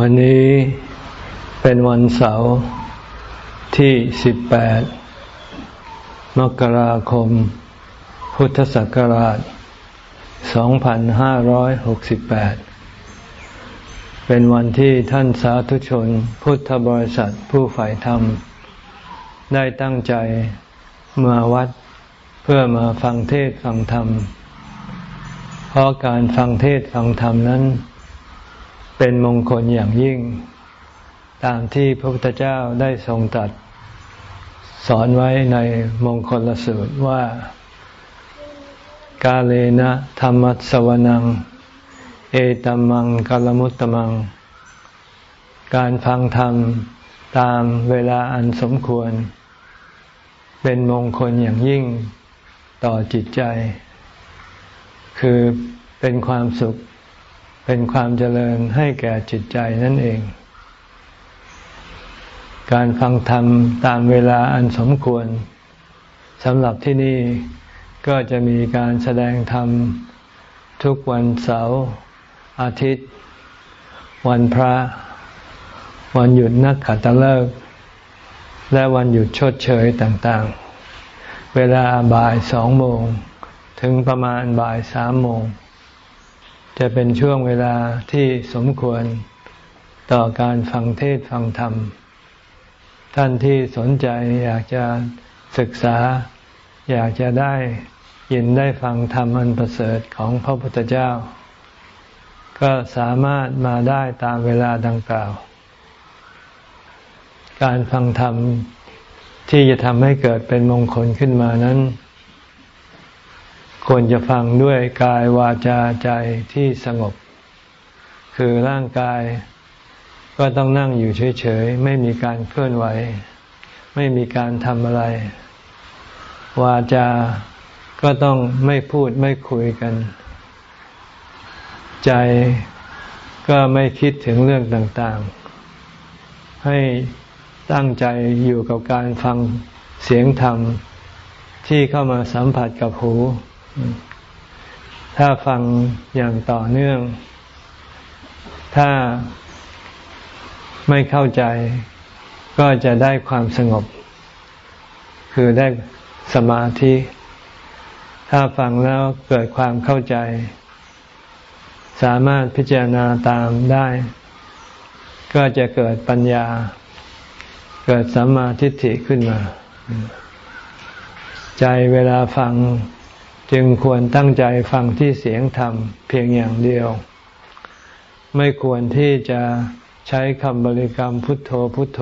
วันนี้เป็นวันเสาร์ที่ 18 มกราคม พุทธศักราช 2568 เป็นวันที่ท่านสาธุชนพุทธบริษัทผู้ฝ่ายธรรม ได้ตั้งใจมาวัดเพื่อมาฟังเทศฟังธรรม เพราะการฟังเทศฟังธรรมนั้น เป็นมงคลอย่างยิ่ง ตามที่พระพุทธเจ้าได้ทรงตรัสสอนไว้ในมงคลลสูตรว่า กาเลนะธรรมัสวนัง เอตัมมังกลมุตตมัง การฟังธรรมตามเวลาอันสมควร เป็นมงคลอย่างยิ่งต่อจิตใจ คือเป็นความสุข เป็นความเจริญให้แก่จิตใจนั่นเอง การฟังธรรมตามเวลาอันสมควรสำหรับที่นี่ก็จะมีการแสดงธรรมทุกวันเสาร์อาทิตย์ วันพระ วันหยุดนักขัตฤกษ์และวันหยุดชดเชยต่างๆ เวลาบ่ายสองโมง ถึงประมาณบ่ายสามโมง จะเป็นช่วงเวลาที่สมควรต่อการฟังเทศฟังธรรม ท่านที่สนใจอยากจะศึกษา อยากจะได้ยินได้ฟังธรรมอันประเสริฐของพระพุทธเจ้า ก็สามารถมาได้ตามเวลาดังกล่าว การฟังธรรมที่จะทำให้เกิดเป็นมงคลขึ้นมานั้น ควรจะฟังด้วยกายวาจาใจที่สงบ คือร่างกายก็ต้องนั่งอยู่เฉยๆ ไม่มีการเคลื่อนไหว ไม่มีการทำอะไร วาจาก็ต้องไม่พูดไม่คุยกัน ใจก็ไม่คิดถึงเรื่องต่างๆ ให้ตั้งใจอยู่กับการฟังเสียงธรรมที่เข้ามาสัมผัสกับหู ถ้าฟังอย่างต่อเนื่อง ถ้าไม่เข้าใจ ก็จะได้ความสงบ คือได้สมาธิ ถ้าฟังแล้วเกิดความเข้าใจ สามารถพิจารณาตามได้ ก็จะเกิดปัญญา เกิดสัมมาทิฏฐิขึ้นมา ใจเวลาฟัง จึงควรตั้งใจฟังที่เสียงธรรมเพียงอย่างเดียว ไม่ควรที่จะใช้คำบริกรรมพุทโธพุทโธ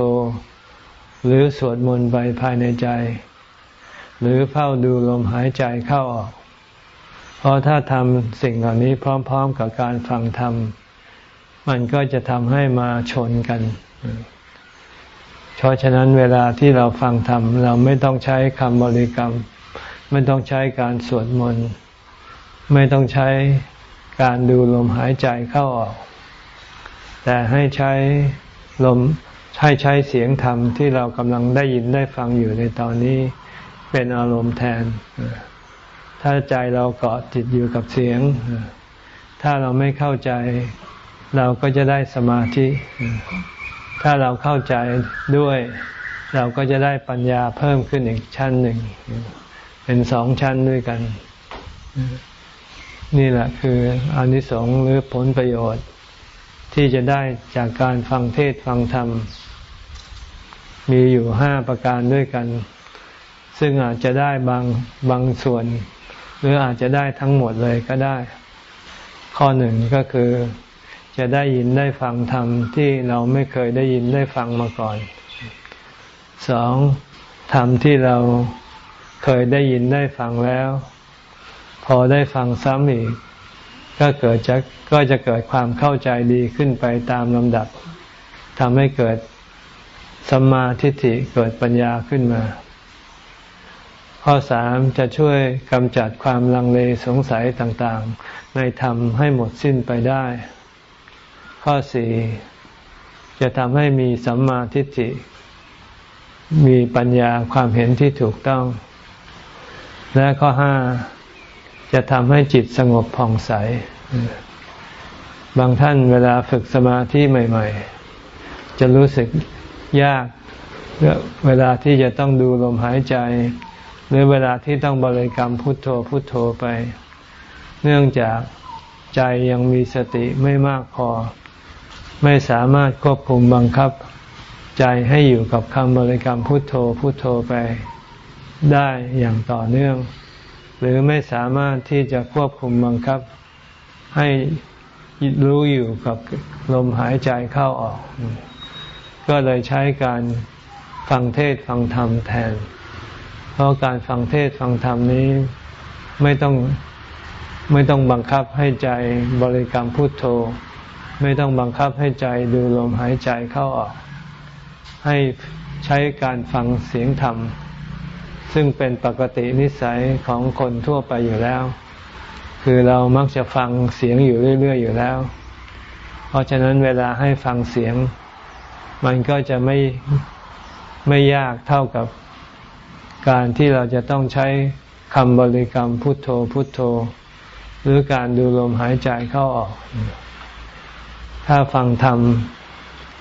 หรือสวดมนต์ไปภายในใจ หรือเฝ้าดูลมหายใจเข้าออก เพราะถ้าทำสิ่งเหล่านี้พร้อม ๆ กับการฟังธรรม มันก็จะทำให้มาชนกันเพราะฉะนั้นเวลาที่เราฟังธรรมเราไม่ต้องใช้คำบริกรรม ไม่ต้องใช้การสวดมนต์ไม่ต้องใช้การดูลมหายใจเข้าออก แต่ให้ใช้ลมให้ใช้เสียงธรรมที่เรากำลังได้ยินได้ฟังอยู่ในตอนนี้เป็นอารมณ์แทน ถ้าใจเราเกาะติดอยู่กับเสียง ถ้าเราไม่เข้าใจ เราก็จะได้สมาธิ ถ้าเราเข้าใจด้วย เราก็จะได้ปัญญาเพิ่มขึ้นอีกชั้นหนึ่ง เป็นสองชั้นด้วยกัน นี่แหละคืออนิสงส์หรือผลประโยชน์ ที่จะได้จากการฟังเทศฟังธรรม มีอยู่ห้าประการด้วยกัน ซึ่งอาจจะได้บางบางส่วน หรืออาจจะได้ทั้งหมดเลยก็ได้ ข้อหนึ่งก็คือจะได้ยินได้ฟังธรรมที่เราไม่เคยได้ยินได้ฟังมาก่อนสองธรรมที่เรา เคยได้ยินได้ฟังแล้ว พอได้ฟังซ้ำอีก ก็เกิดจะก็จะเกิดความเข้าใจดีขึ้นไปตามลำดับทำให้เกิดสัมมาทิฏฐิเกิดปัญญาขึ้นมา ข้อสามจะช่วยกำจัดความลังเลสงสัยต่างๆ ในธรรมให้หมดสิ้นไปได้ ข้อสี่จะทำให้มีสัมมาทิฏฐิ มีปัญญาความเห็นที่ถูกต้อง และข้อห้าจะทำให้จิตสงบผ่องใส บางท่านเวลาฝึกสมาธิใหม่ ๆ จะรู้สึกยาก เวลาที่จะต้องดูลมหายใจ หรือเวลาที่ต้องบริกรรมพุทโธพุทโธไป เนื่องจากใจยังมีสติไม่มากพอ ไม่สามารถควบคุมบังคับ ใจให้อยู่กับคำบริกรรมพุทโธพุทโธไป ได้อย่างต่อเนื่อง หรือไม่สามารถที่จะควบคุมบังคับ ให้รู้อยู่กับลมหายใจเข้าออก ก็เลยใช้การฟังเทศฟังธรรมแทน เพราะการฟังเทศฟังธรรมนี้ไม่ต้องไม่ต้องบังคับให้ใจบริกรรมพุทโธ ไม่ต้องบังคับให้ใจดูลมหายใจเข้าออก ให้ใช้การฟังเสียงธรรม ซึ่งเป็นปกตินิสัยของคนทั่วไปอยู่แล้ว คือเรามักจะฟังเสียงอยู่เรื่อย ๆ อยู่แล้ว เพราะฉะนั้นเวลาให้ฟังเสียง มันก็จะไม่ไม่ยากเท่ากับการที่เราจะต้องใช้คำบริกรรมพุทโธพุทโธ หรือการดูลมหายใจเข้าออก ถ้าฟังธรรม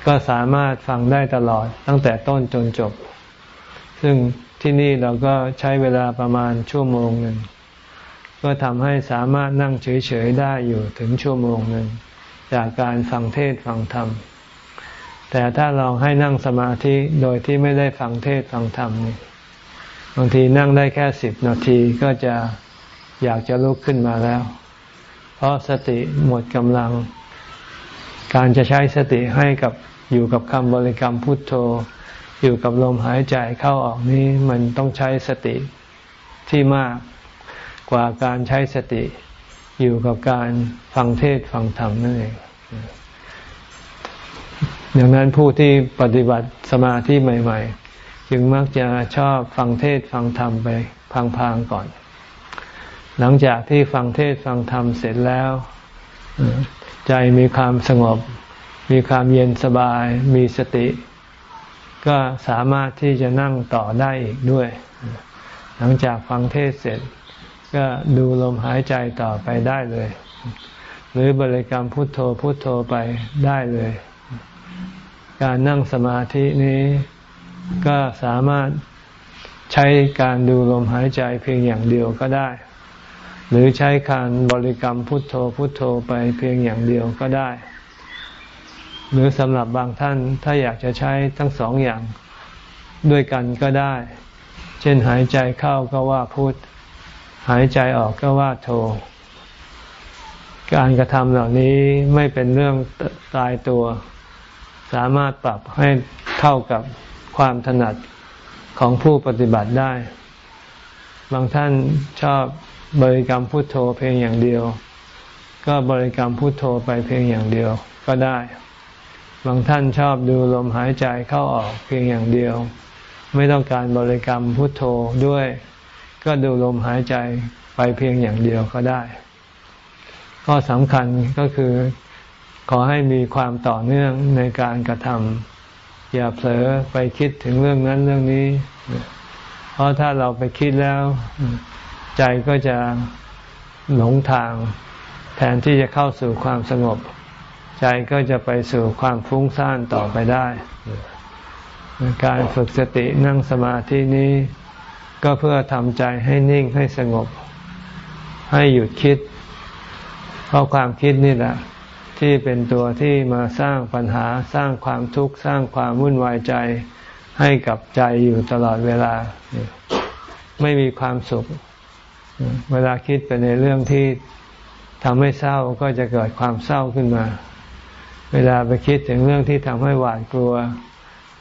ก็สามารถฟังได้ตลอดตั้งแต่ต้นจนจบ ซึ่ง ที่นี่เราก็ใช้เวลาประมาณชั่วโมงหนึ่งก็ทำให้สามารถนั่งเฉยๆได้อยู่ถึงชั่วโมงหนึ่งจากการฟังเทศฟังธรรม แต่ถ้าเราให้นั่งสมาธิโดยที่ไม่ได้ฟังเทศฟังธรรมนี่บางทีนั่งได้แค่สิบนาทีก็จะอยากจะลุกขึ้นมาแล้ว เพราะสติหมดกำลัง การจะใช้สติให้กับอยู่กับคำบริกรรมพุทโธ อยู่กับลมหายใจเข้าออกนี้มันต้องใช้สติที่มากกว่าการใช้สติอยู่กับการฟังเทศฟังธรรมนั่นเองดังนั้นผู้ที่ปฏิบัติสมาธิใหม่ ๆ จึงมักจะชอบฟังเทศฟังธรรมไปพังๆก่อน หลังจากที่ฟังเทศฟังธรรมเสร็จแล้ว ใจมีความสงบ มีความเย็นสบาย มีสติ ก็สามารถที่จะนั่งต่อได้อีกด้วย หลังจากฟังเทศเสร็จ ก็ดูลมหายใจต่อไปได้เลย หรือบริกรรมพุทโธพุทโธไปได้เลย การนั่งสมาธินี้ก็สามารถใช้การดูลมหายใจเพียงอย่างเดียวก็ได้ หรือใช้การบริกรรมพุทโธพุทโธไปเพียงอย่างเดียวก็ได้ หรือสำหรับบางท่านถ้าอยากจะใช้ทั้งสองอย่างด้วยกันก็ได้ เช่นหายใจเข้าก็ว่าพุทหายใจออกก็ว่าโธการกระทำเหล่านี้ไม่เป็นเรื่องตายตัว สามารถปรับให้เข้ากับความถนัดของผู้ปฏิบัติได้ บางท่านชอบบริกรรมพุทโธเพียงอย่างเดียว ก็บริกรรมพุทโธไปเพียงอย่างเดียวก็ได้ บางท่านชอบดูลมหายใจเข้าออกเพียงอย่างเดียว ไม่ต้องการบริกรรมพุทโธด้วย ก็ดูลมหายใจไปเพียงอย่างเดียวก็ได้ ก็สำคัญก็คือขอให้มีความต่อเนื่องในการกระทำอย่าเผลอไปคิดถึงเรื่องนั้นเรื่องนี้ เพราะถ้าเราไปคิดแล้ว ใจก็จะหลงทาง แทนที่จะเข้าสู่ความสงบ ใจก็จะไปสู่ความฟุ้งซ่านต่อไปได้ การฝึกสตินั่งสมาธินี้ก็เพื่อทำใจให้นิ่งให้สงบ ให้หยุดคิด เพราะความคิดนี่แหละ ที่เป็นตัวที่มาสร้างปัญหาสร้างความทุกข์สร้างความวุ่นวายใจให้กับใจอยู่ตลอดเวลา ไม่มีความสุข เวลาคิดไปในเรื่องที่ทำให้เศร้าก็จะเกิดความเศร้าขึ้นมา เวลาไปคิดถึงเรื่องที่ทำให้หวาดกลัว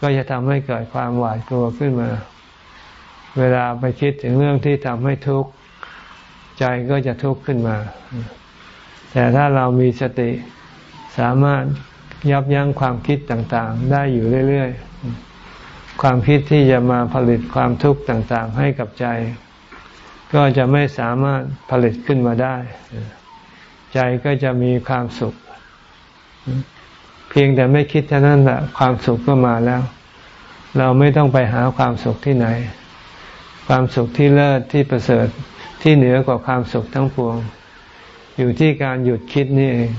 ก็จะทำให้เกิดความหวาดกลัวขึ้นมา เวลาไปคิดถึงเรื่องที่ทำให้ทุกข์ใจก็จะทุกข์ขึ้นมา แต่ถ้าเรามีสติสามารถยับยั้งความคิดต่างๆ ได้อยู่เรื่อยๆ ความคิดที่จะมาผลิตความทุกข์ต่างๆ ให้กับใจ ก็จะไม่สามารถผลิตขึ้นมาได้ ใจก็จะมีความสุข เพียงแต่ไม่คิดเท่านั้นแหละความสุขก็มาแล้ว เราไม่ต้องไปหาความสุขที่ไหน ความสุขที่เลิศที่ประเสริฐที่เหนือกว่าความสุขทั้งปวง อยู่ที่การหยุดคิดนี่เอง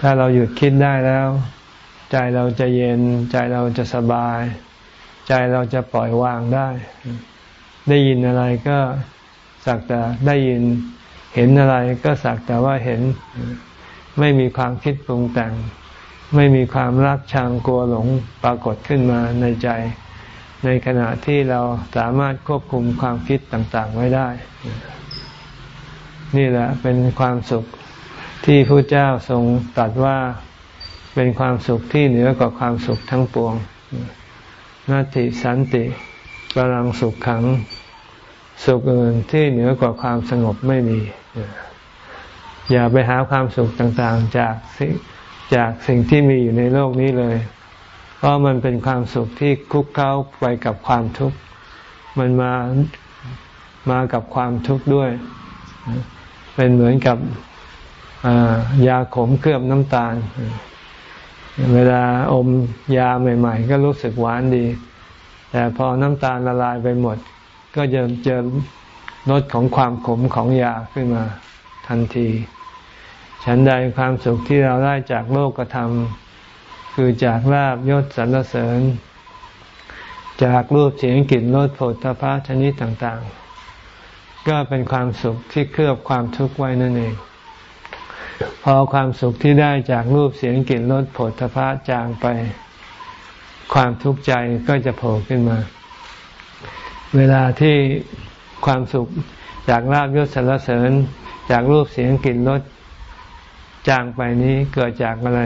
ถ้าเราหยุดคิดได้แล้ว ใจเราจะเย็น ใจเราจะสบาย ใจเราจะปล่อยวางได้ ได้ยินอะไรก็สักแต่ได้ยินเห็นอะไรก็สักแต่ว่าเห็นไม่มีความคิดปรุงแต่ง ไม่มีความรักชังกลัวหลงปรากฏขึ้นมาในใจ ในขณะที่เราสามารถควบคุมความคิดต่างๆไว้ได้ นี่แหละเป็นความสุขที่พระเจ้าทรงตรัสว่าเป็นความสุขที่เหนือกว่าความสุขทั้งปวงนาติสันติกำลังสุขขัง สุขอื่นที่เหนือกว่าความสงบไม่มี อย่าไปหาความสุขต่างๆ จากสิ่ง จากสิ่งที่มีอยู่ในโลกนี้เลย เพราะมันเป็นความสุขที่คุกเข้าไปกับความทุกข์ มันมามากับความทุกข์ด้วย เป็นเหมือนกับยาขมเคลือบน้ำตาล เวลาอมยาใหม่ ๆ ก็รู้สึกหวานดี แต่พอน้ำตาลละลายไปหมด ก็จะเจอรสของความขมของยาขึ้นมาทันที ฉันใดความสุขที่เราได้จากโลกธรรม คือจากลาบยศสรรเสริญ จากรูปเสียงกลิ่นรสโผฏฐะชนิดต่างๆ ก็เป็นความสุขที่เคลือบความทุกข์ไว้นั่นเอง พอความสุขที่ได้จากรูปเสียงกลิ่นรสโผฏฐะจางไป ความทุกข์ใจก็จะโผล่ขึ้นมา เวลาที่ความสุขจากลาบยศสรรเสริญ จากรูปเสียงกลิ่นรส จางไปนี้เกิดจากอะไร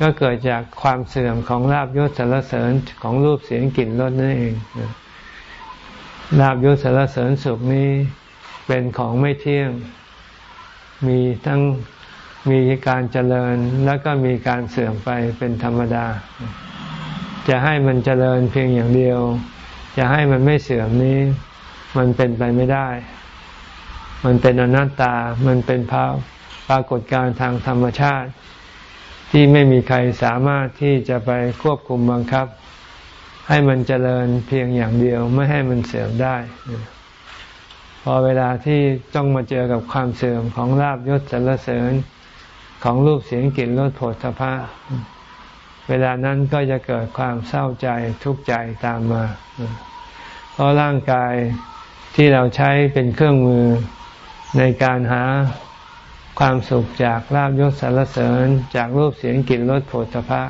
ก็เกิดจากความเสื่อมของลาบยศสรรเสริญของรูปเสียงกลิ่นรสนั่นเองลาบยศสรรเสริญสุขนี้เป็นของไม่เที่ยง มีทั้งมีการเจริญแล้วก็มีการเสื่อมไปเป็นธรรมดา จะให้มันเจริญเพียงอย่างเดียว จะให้มันไม่เสื่อมนี้ มันเป็นไปไม่ได้ มันเป็นอนัตตา มันเป็นภา ปรากฏการทางธรรมชาติ ที่ไม่มีใครสามารถที่จะไปควบคุมบังคับ ให้มันเจริญเพียงอย่างเดียวไม่ให้มันเสื่อมได้ พอเวลาที่ต้องมาเจอกับความเสื่อมของลาบยศสรรเสริญของรูปเสียงกลิ่นรสผลสะพะเวลานั้นก็จะเกิดความเศร้าใจทุกข์ใจตามมา เพราะร่างกายที่เราใช้เป็นเครื่องมือในการหา ความสุขจากลาบยศสารเสริญจากรูปเสียงกลิ่นรสผลพภะ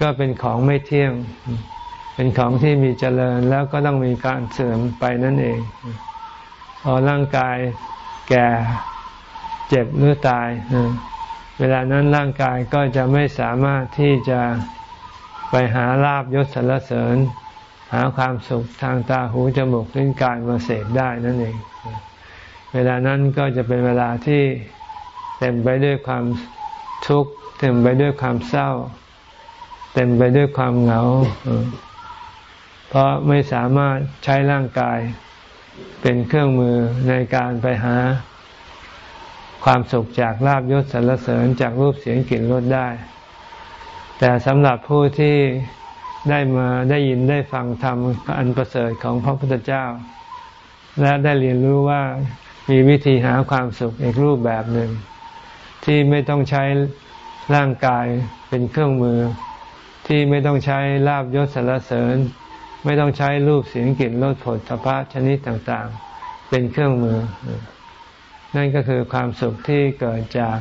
ก็เป็นของไม่เที่ยง เป็นของที่มีเจริญแล้วก็ต้องมีการเสื่อมไปนั่นเอง พอร่างกายแก่เจ็บหรือตาย เวลานั้นร่างกายก็จะไม่สามารถที่จะไปหาลาบยศสรรเสริญ หาความสุขทางตาหูจมูกลิ้นกายมาเสพได้นั่นเอง เวลานั้นก็จะเป็นเวลาที่เต็มไปด้วยความทุกข์เต็มไปด้วยความเศร้า เต็มไปด้วยความเหงา เพราะไม่สามารถใช้ร่างกายเป็นเครื่องมือในการไปหา ความสุขจากลาบยศสรรเสริญจากรูปเสียงกลิ่นรสได้ แต่สำหรับผู้ที่ได้มาได้ยินได้ฟังธรรมอันประเสริฐของพระพุทธเจ้า และได้เรียนรู้ว่า มีวิธีหาความสุขอีกรูปแบบหนึ่ง ที่ไม่ต้องใช้ร่างกายเป็นเครื่องมือ ที่ไม่ต้องใช้ลาบยศสรรเสริญ ไม่ต้องใช้รูปเสียงกลิ่นรสผลสะพะชนิดต่างๆ เป็นเครื่องมือ นั่นก็คือความสุขที่เกิดจาก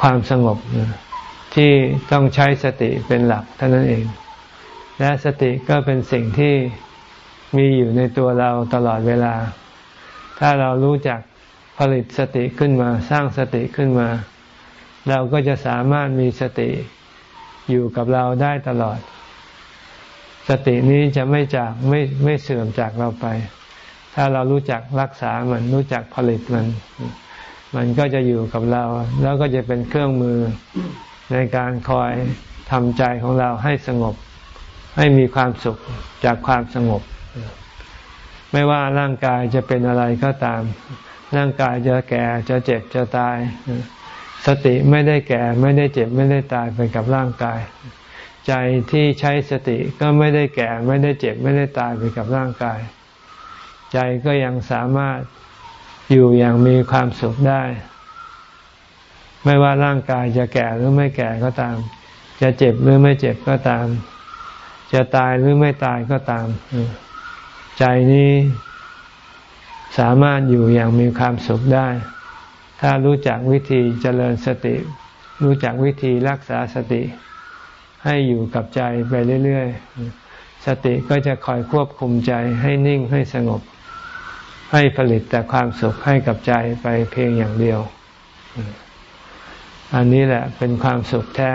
ความสงบที่ต้องใช้สติเป็นหลักเท่านั้นเอง และสติก็เป็นสิ่งที่มีอยู่ในตัวเราตลอดเวลา ถ้าเรารู้จักผลิตสติขึ้นมา สร้างสติขึ้นมา เราก็จะสามารถมีสติอยู่กับเราได้ตลอด สตินี้จะไม่จากไม่ไม่เสื่อมจากเราไป ถ้าเรารู้จักรักษามันรู้จักผลิตมัน มันก็จะอยู่กับเรา แล้วก็จะเป็นเครื่องมือในการคอยทำใจของเราให้สงบ ให้มีความสุขจากความสงบ ไม่ว่าร่างกายจะเป็นอะไรก็ตาม ร่างกายจะแก่จะเจ็บจะตาย สติไม่ได้แก่ไม่ได้เจ็บไม่ได้ตายไปกับร่างกาย ใจที่ใช้สติก็ไม่ได้แก่ไม่ได้เจ็บไม่ได้ตายไปกับร่างกาย ใจก็ยังสามารถอยู่อย่างมีความสุขได้ ไม่ว่าร่างกายจะแก่หรือไม่แก่ก็ตาม จะเจ็บหรือไม่เจ็บก็ตาม จะตายหรือไม่ตายก็ตาม ใจนี้ สามารถอยู่อย่างมีความสุขได้ ถ้ารู้จักวิธีเจริญสติ รู้จักวิธีรักษาสติ ให้อยู่กับใจไปเรื่อยๆ สติก็จะคอยควบคุมใจให้นิ่งให้สงบ ให้ผลิตแต่ความสุขให้กับใจไปเพียงอย่างเดียว อันนี้แหละเป็นความสุขแท้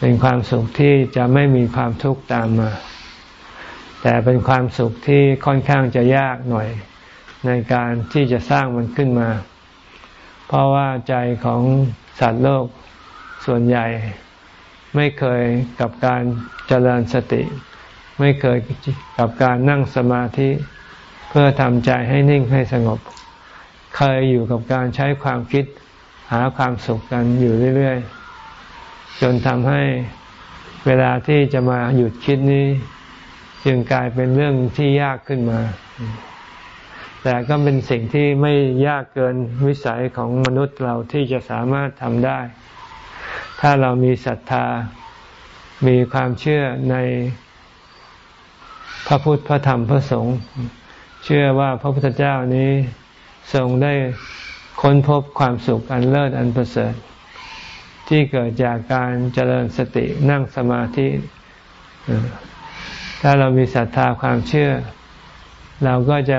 เป็นความสุขที่จะไม่มีความทุกข์ตามมา แต่เป็นความสุขที่ค่อนข้างจะยากหน่อยในการที่จะสร้างมันขึ้นมา เพราะว่าใจของสัตว์โลกส่วนใหญ่ ไม่เคยกับการเจริญสติ ไม่เคยกับการนั่งสมาธิ เพื่อทำใจให้นิ่งให้สงบ เคยอยู่กับการใช้ความคิดหาความสุขกันอยู่เรื่อย ๆ จนทำให้เวลาที่จะมาหยุดคิดนี้ จึงกลายเป็นเรื่องที่ยากขึ้นมา แต่ก็เป็นสิ่งที่ไม่ยากเกินวิสัยของมนุษย์เราที่จะสามารถทำได้ ถ้าเรามีศรัทธา มีความเชื่อในพระพุทธพระธรรมพระสงฆ์ เชื่อว่าพระพุทธเจ้านี้ทรงได้ค้นพบความสุขอันเลิศอันประเสริฐ ที่เกิดจากการเจริญสตินั่งสมาธิ ถ้าเรามีศรัทธาความเชื่อ เราก็จะ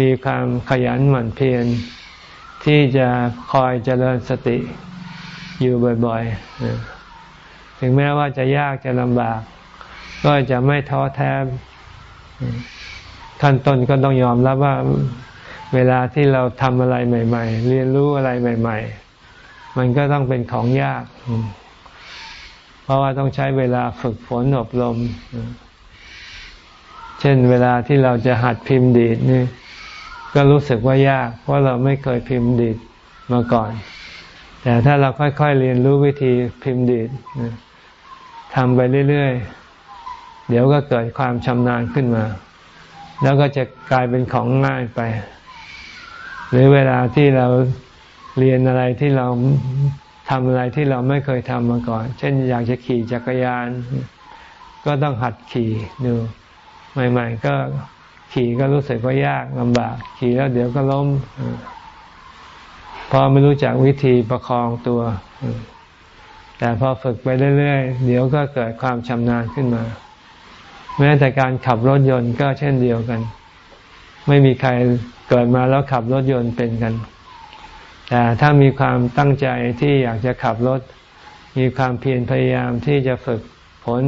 มีความขยันหมั่นเพียรที่จะคอยเจริญสติอยู่บ่อยๆ ถึงแม้ว่าจะยากจะลำบาก ก็จะไม่ท้อแท้ขั้นต้นก็ต้องยอมรับว่าเวลาที่เราทำอะไรใหม่ ๆ เรียนรู้อะไรใหม่ ๆ มันก็ต้องเป็นของยาก เพราะว่าต้องใช้เวลาฝึกฝนอบรม เช่นเวลาที่เราจะหัดพิมพ์ดีดนี่ ก็รู้สึกว่ายากเพราะเราไม่เคยพิมพ์ดีดมาก่อน แต่ถ้าเราค่อยๆเรียนรู้วิธีพิมพ์ดีดทำไปเรื่อยๆ เดี๋ยวก็เกิดความชำนาญขึ้นมา แล้วก็จะกลายเป็นของง่ายไป หรือเวลาที่เราเรียนอะไรที่เราทำอะไรที่เราไม่เคยทำมาก่อน เช่นอยากจะขี่จักรยาน ก็ต้องหัดขี่ดู ใหม่ ๆ ก็ขี่ก็รู้สึกว่ายากลำบาก ขี่แล้วเดี๋ยวก็ล้มพอไม่รู้จักวิธีประคองตัว แต่พอฝึกไปเรื่อยๆ เดี๋ยวก็เกิดความชำนาญขึ้นมา แม้แต่การขับรถยนต์ก็เช่นเดียวกัน ไม่มีใครเกิดมาแล้วขับรถยนต์เป็นกัน แต่ถ้ามีความตั้งใจที่อยากจะขับรถ มีความเพียรพยายามที่จะฝึกผล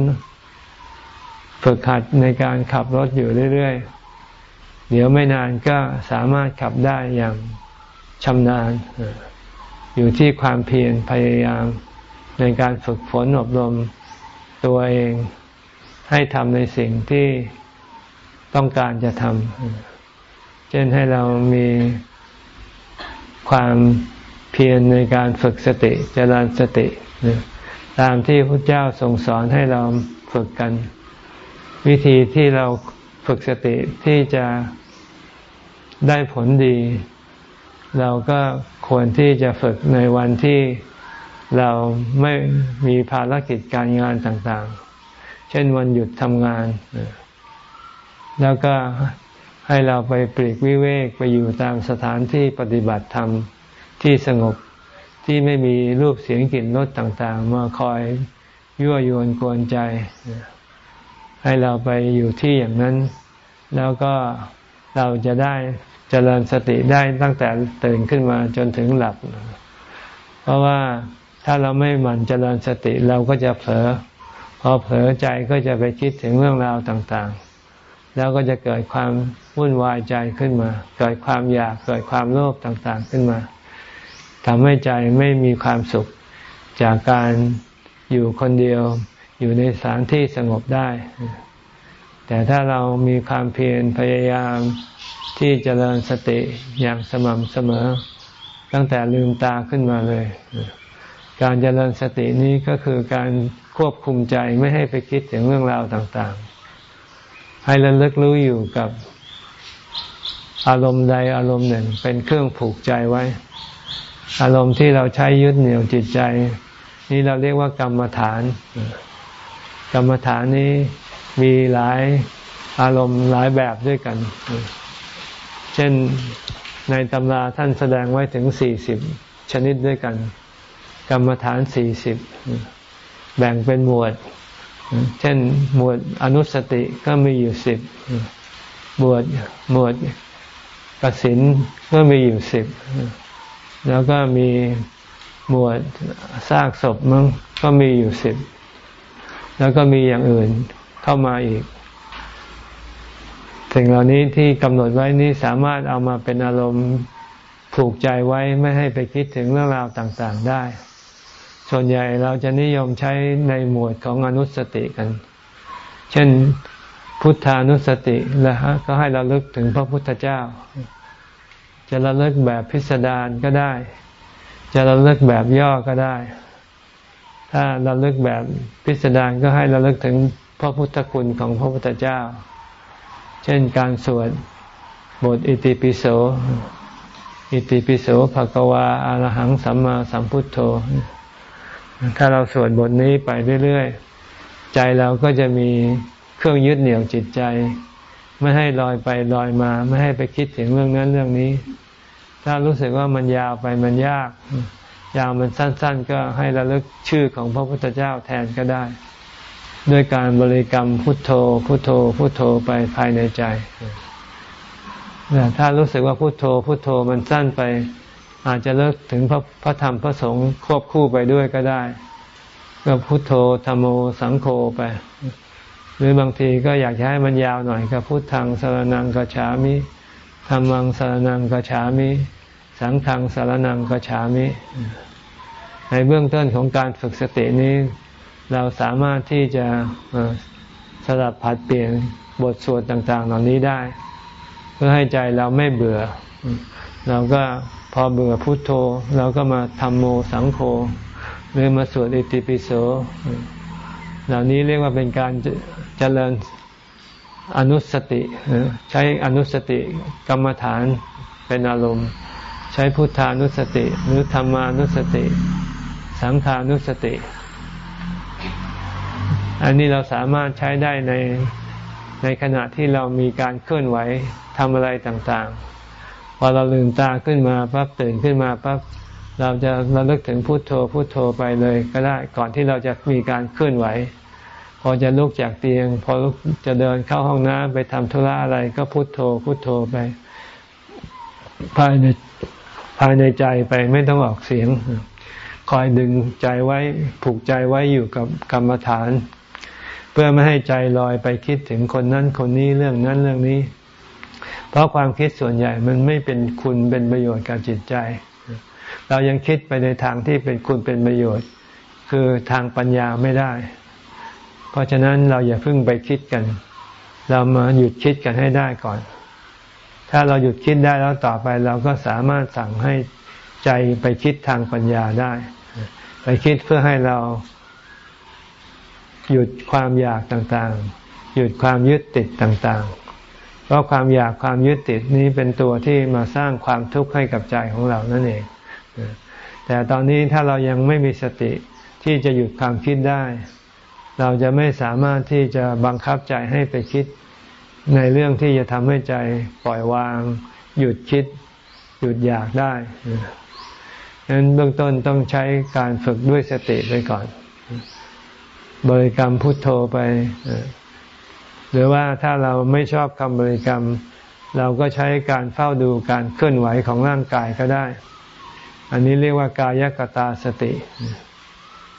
ฝึกหัดในการขับรถอยู่เรื่อยๆ เดี๋ยวไม่นานก็สามารถขับได้อย่างชำนาญ อยู่ที่ความเพียรพยายามในการฝึกฝนอบรมตัวเองให้ทำในสิ่งที่ต้องการจะทำ เช่นให้เรามีความเพียรในการฝึกสติเจริญสติ ตามที่พระเจ้าทรงสอนให้เราฝึกกัน วิธีที่เราฝึกสติที่จะได้ผลดี เราก็ควรที่จะฝึกในวันที่เราไม่มีภารกิจการงานต่างๆ เช่นวันหยุดทำงาน แล้วก็ให้เราไปปลีกวิเวกไปอยู่ตามสถานที่ปฏิบัติธรรมที่สงบที่ไม่มีรูปเสียงกลิ่นรสต่างๆ มาคอยยั่วยวนกวนใจ ให้เราไปอยู่ที่อย่างนั้น แล้วก็เราจะได้เจริญสติได้ตั้งแต่ตื่นขึ้นมาจนถึงหลับ เพราะว่าถ้าเราไม่หมั่นเจริญสติเราก็จะเผลอพอเผลอใจก็จะไปคิดถึงเรื่องราวต่างๆ แล้วก็จะเกิดความวุ่นวายใจขึ้นมา เกิดความอยากเกิดความโลภต่างๆขึ้นมาทำให้ใจไม่มีความสุขจากการอยู่คนเดียว อยู่ในสถานที่สงบได้ แต่ถ้าเรามีความเพียรพยายามที่จเจริญสติอย่างสม่ำเสมอ ตั้งแต่ลืมตาขึ้นมาเลย การเจริญสตินี้ก็คือการควบคุมใจไม่ให้ไปคิดถึงเรื่องราวต่างๆ ให้ระลึกรู้อยู่กับอารมณ์ใดอารมณ์หนึ่งเป็นเครื่องผูกใจไว้ อารมณ์ที่เราใช้ยึดเหนี่ยวจิตใจ นี่เราเรียกว่ากรรมฐาน กรรมฐานนี้มีหลายอารมณ์หลายแบบด้วยกัน เช่นในตำราท่านแสดงไว้ถึงสี่สิบชนิดด้วยกัน กรรมฐานสี่สิบแบ่งเป็นหมวด เช่นหมวดอนุสติก็มีอยู่สิบหมวดหมวดกสินก็มีอยู่สิบแล้วก็มีหมวดซากศพมั้งก็มีอยู่สิบ แล้วก็มีอย่างอื่นเข้ามาอีก สิ่งเหล่านี้ที่กำหนดไว้นี้สามารถเอามาเป็นอารมณ์ผูกใจไว้ไม่ให้ไปคิดถึงเรื่องราวต่างๆได้ ส่วนใหญ่เราจะนิยมใช้ในหมวดของอนุสติกัน เช่นพุทธานุสติแล้วฮะก็ให้เราลึกถึงพระพุทธเจ้า จะระลึกแบบพิสดารก็ได้ จะระลึกแบบย่อก็ได้ ถ้าเระลึกแบบพิสดารก็ให้เระลึกถึงพระพุทธคุณของพระพุทธเจ้า เช่นการสวดบทอิติปิโส อิติปิโสภะกวาอารหังสัมมาสัมพุทโธ ถ้าเราสวดบทนี้ไปเรื่อยๆ ใจเราก็จะมีเครื่องยึดเหนี่ยวจิตใจ ไม่ให้ลอยไปลอยมา ไม่ให้ไปคิดถึงเรื่องนั้นเรื่องนี้ ถ้ารู้สึกว่ามันยาวไปมันยาก ยาวมันสั้น ๆ ก็ให้ระลึกชื่อของพระพุทธเจ้าแทนก็ได้ ด้วยการบริกรรมพุทโธ พุทโธ พุทโธไปภายในใจถ้ารู้สึกว่าพุทโธ พุทโธมันสั้นไป อาจจะเลิกถึงพระพระธรรมพระสงฆ์ควบคู่ไปด้วยก็ได้ ก็พุทโธธรรมโมสังโฆไป หรือบางทีก็อยากจะให้มันยาวหน่อยก็พุทธังสารนังกัจฉามิธรรมังสารนังกัจฉามิ สังฆังสารนังกัจฉามิ ในเบื้องต้นของการฝึกสตินี้ เราสามารถที่จะสลับผัดเปลี่ยนบทสวดต่าง ๆ เหล่านี้ได้ เพื่อให้ใจเราไม่เบื่อ เราก็พอเบื่อพุโทโธ เราก็มาทำโมสังโฆหรือมาสวดอิติปิโส เหล่านี้เรียกว่าเป็นการเจริญอนุสติ ใช้อนุสติกรรมฐานเป็นอารมณ์ ใช้พุทธานุสติหรือธรรมานุสติ สังขานุสติ อันนี้เราสามารถใช้ได้ในในขณะที่เรามีการเคลื่อนไหวทำอะไรต่างๆ พอเราลืมตาขึ้นมาปั๊บตื่นขึ้นมาปั๊บเราจะระลึกถึงพุโทโธพุโทโธไปเลยก็ได้ก่อนที่เราจะมีการเคลื่อนไหว พอจะลุกจากเตียง พอลุกจะเดินเข้าห้องน้ำไปทำธุระอะไรก็พุโทโธพุโทโธไปภายใน ภายในใจไปไม่ต้องออกเสียง คอยดึงใจไว้ผูกใจไว้อยู่กับกรรมฐาน เพื่อไม่ให้ใจลอยไปคิดถึงคนนั้นคนนี้เรื่องนั้นเรื่องนี้ เพราะความคิดส่วนใหญ่มันไม่เป็นคุณเป็นประโยชน์กับจิตใจ เรายังคิดไปในทางที่เป็นคุณเป็นประโยชน์ คือทางปัญญาไม่ได้ เพราะฉะนั้นเราอย่าเพิ่งไปคิดกัน เรามาหยุดคิดกันให้ได้ก่อน ถ้าเราหยุดคิดได้แล้วต่อไปเราก็สามารถสั่งให้ใจไปคิดทางปัญญาได้ ไปคิดเพื่อให้เรา หยุดความอยากต่างๆ หยุดความยึดติดต่างๆ เพราะความอยากความยึดติดนี้เป็นตัวที่มาสร้างความทุกข์ให้กับใจของเรานั่นเอง แต่ตอนนี้ถ้าเรายังไม่มีสติที่จะหยุดความคิดได้ เราจะไม่สามารถที่จะบังคับใจให้ไปคิด ในเรื่องที่จะทำให้ใจปล่อยวาง หยุดคิด หยุดอยากได้ดังนั้นเบื้องต้นต้องใช้การฝึกด้วยสติไปก่อน บริกรรมพุทโธไป หรือว่าถ้าเราไม่ชอบคำบริกรรม เราก็ใช้การเฝ้าดูการเคลื่อนไหวของร่างกายก็ได้ อันนี้เรียกว่ากายกตาสติ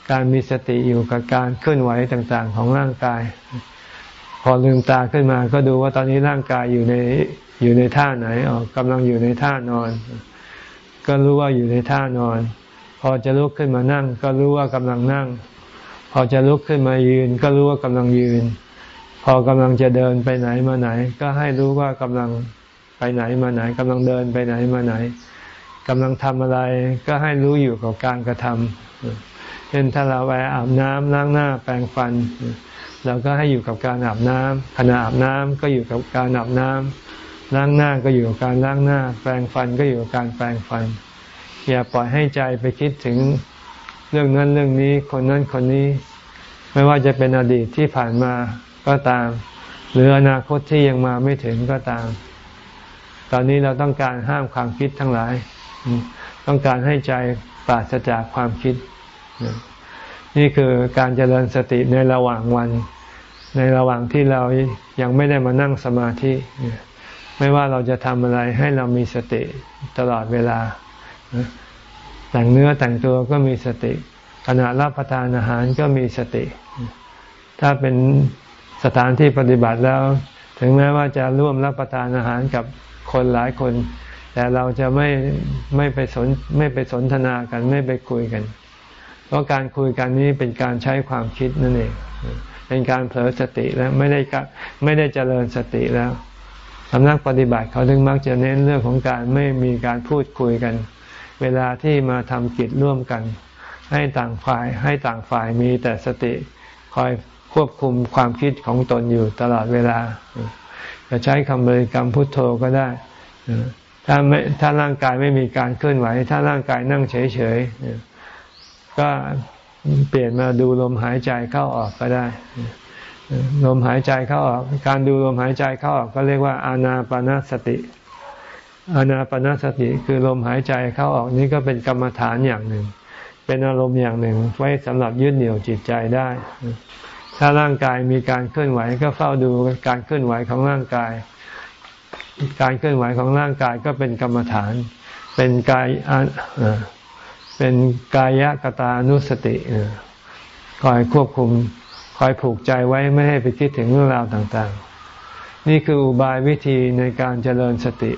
การมีสติอยู่กับการเคลื่อนไหวต่าง ๆ ของร่างกาย พอลืมตาขึ้นมาก็ดูว่าตอนนี้ร่างกายอยู่ในอยู่ในท่าไหนออกกำลังอยู่ในท่านอน ก็รู้ว่าอยู่ในท่านอน พอจะลุกขึ้นมานั่ง ก็รู้ว่ากำลังนั่ง พอจะลุกขึ้นมายืน ก็รู้ว่ากำลังยืน พอกำลังจะเดินไปไหนมาไหน ก็ให้รู้ว่ากำลังไปไหนมาไหนกำลังเดินไปไหนมาไหนกำลังทำอะไรก็ให้รู้อยู่กับการกระทำเช่นถ้าเราไปอาบน้ำล้างหน้าแปรงฟันเเราก็ให้อยู่กับการอาบน้ำขณะอาบน้ำก็อยู่กับการอาบน้ำล้างหน้าก็อยู่กับการล้างหน้า แปรงฟันก็อยู่กับการแปรงฟัน อย่าปล่อยให้ใจไปคิดถึงเรื่องนั้นเรื่องนี้คนนั้นคนนี้ ไม่ว่าจะเป็นอดีตที่ผ่านมาก็ตาม หรืออนาคตที่ยังมาไม่ถึงก็ตาม ตอนนี้เราต้องการห้ามความคิดทั้งหลาย ต้องการให้ใจปราศจากความคิด นี่คือการเจริญสติในระหว่างวัน ในระหว่างที่เรายังไม่ได้มานั่งสมาธิ ไม่ว่าเราจะทำอะไรให้เรามีสติตลอดเวลา แต่งเนื้อแต่งตัวก็มีสติ ขณะรับประทานอาหารก็มีสติ ถ้าเป็นสถานที่ปฏิบัติแล้ว ถึงแม้ว่าจะร่วมรับประทานอาหารกับคนหลายคน แต่เราจะไม่ไม่ไปสนไม่ไปสนทนากันไม่ไปคุยกัน เพราะการคุยกันนี้เป็นการใช้ความคิดนั่นเอง เป็นการเผลอสติแล้วไม่ได้ไม่ได้เจริญสติแล้วสำนักปฏิบัติเขาถึงมักจะเน้นเรื่องของการไม่มีการพูดคุยกัน เวลาที่มาทำกิจร่วมกัน ให้ต่างฝ่ายให้ต่างฝ่ายมีแต่สติคอยควบคุมความคิดของตนอยู่ตลอดเวลา จะใช้คำบริกรรมพุทโธก็ได้ถ้าไม่ถ้าร่างกายไม่มีการเคลื่อนไหว ถ้าร่างกายนั่งเฉยๆ ก็เปลี่ยนมาดูลมหายใจเข้าออกก็ได้ ลมหายใจเข้าออก การดูลมหายใจเข้าออกก็เรียกว่าอานาปนาสติ อานาปนาสติคือลมหายใจเข้าออกนี้ก็เป็นกรรมฐานอย่างหนึ่ง เป็นอารมณ์อย่างหนึ่ง ไว้สำหรับยึดเหนี่ยวจิตใจได้ ถ้าร่างกายมีการเคลื่อนไหวก็เฝ้าดูการเคลื่อนไหวของร่างกาย การเคลื่อนไหวของร่างกายก็เป็นกรรมฐาน เป็นกาย เป็นกายกตานุสติคอยควบคุมคอยผูกใจไว้ไม่ให้ไปคิดถึงเรื่องราวต่างๆ นี่คืออุบายวิธีในการเจริญสติ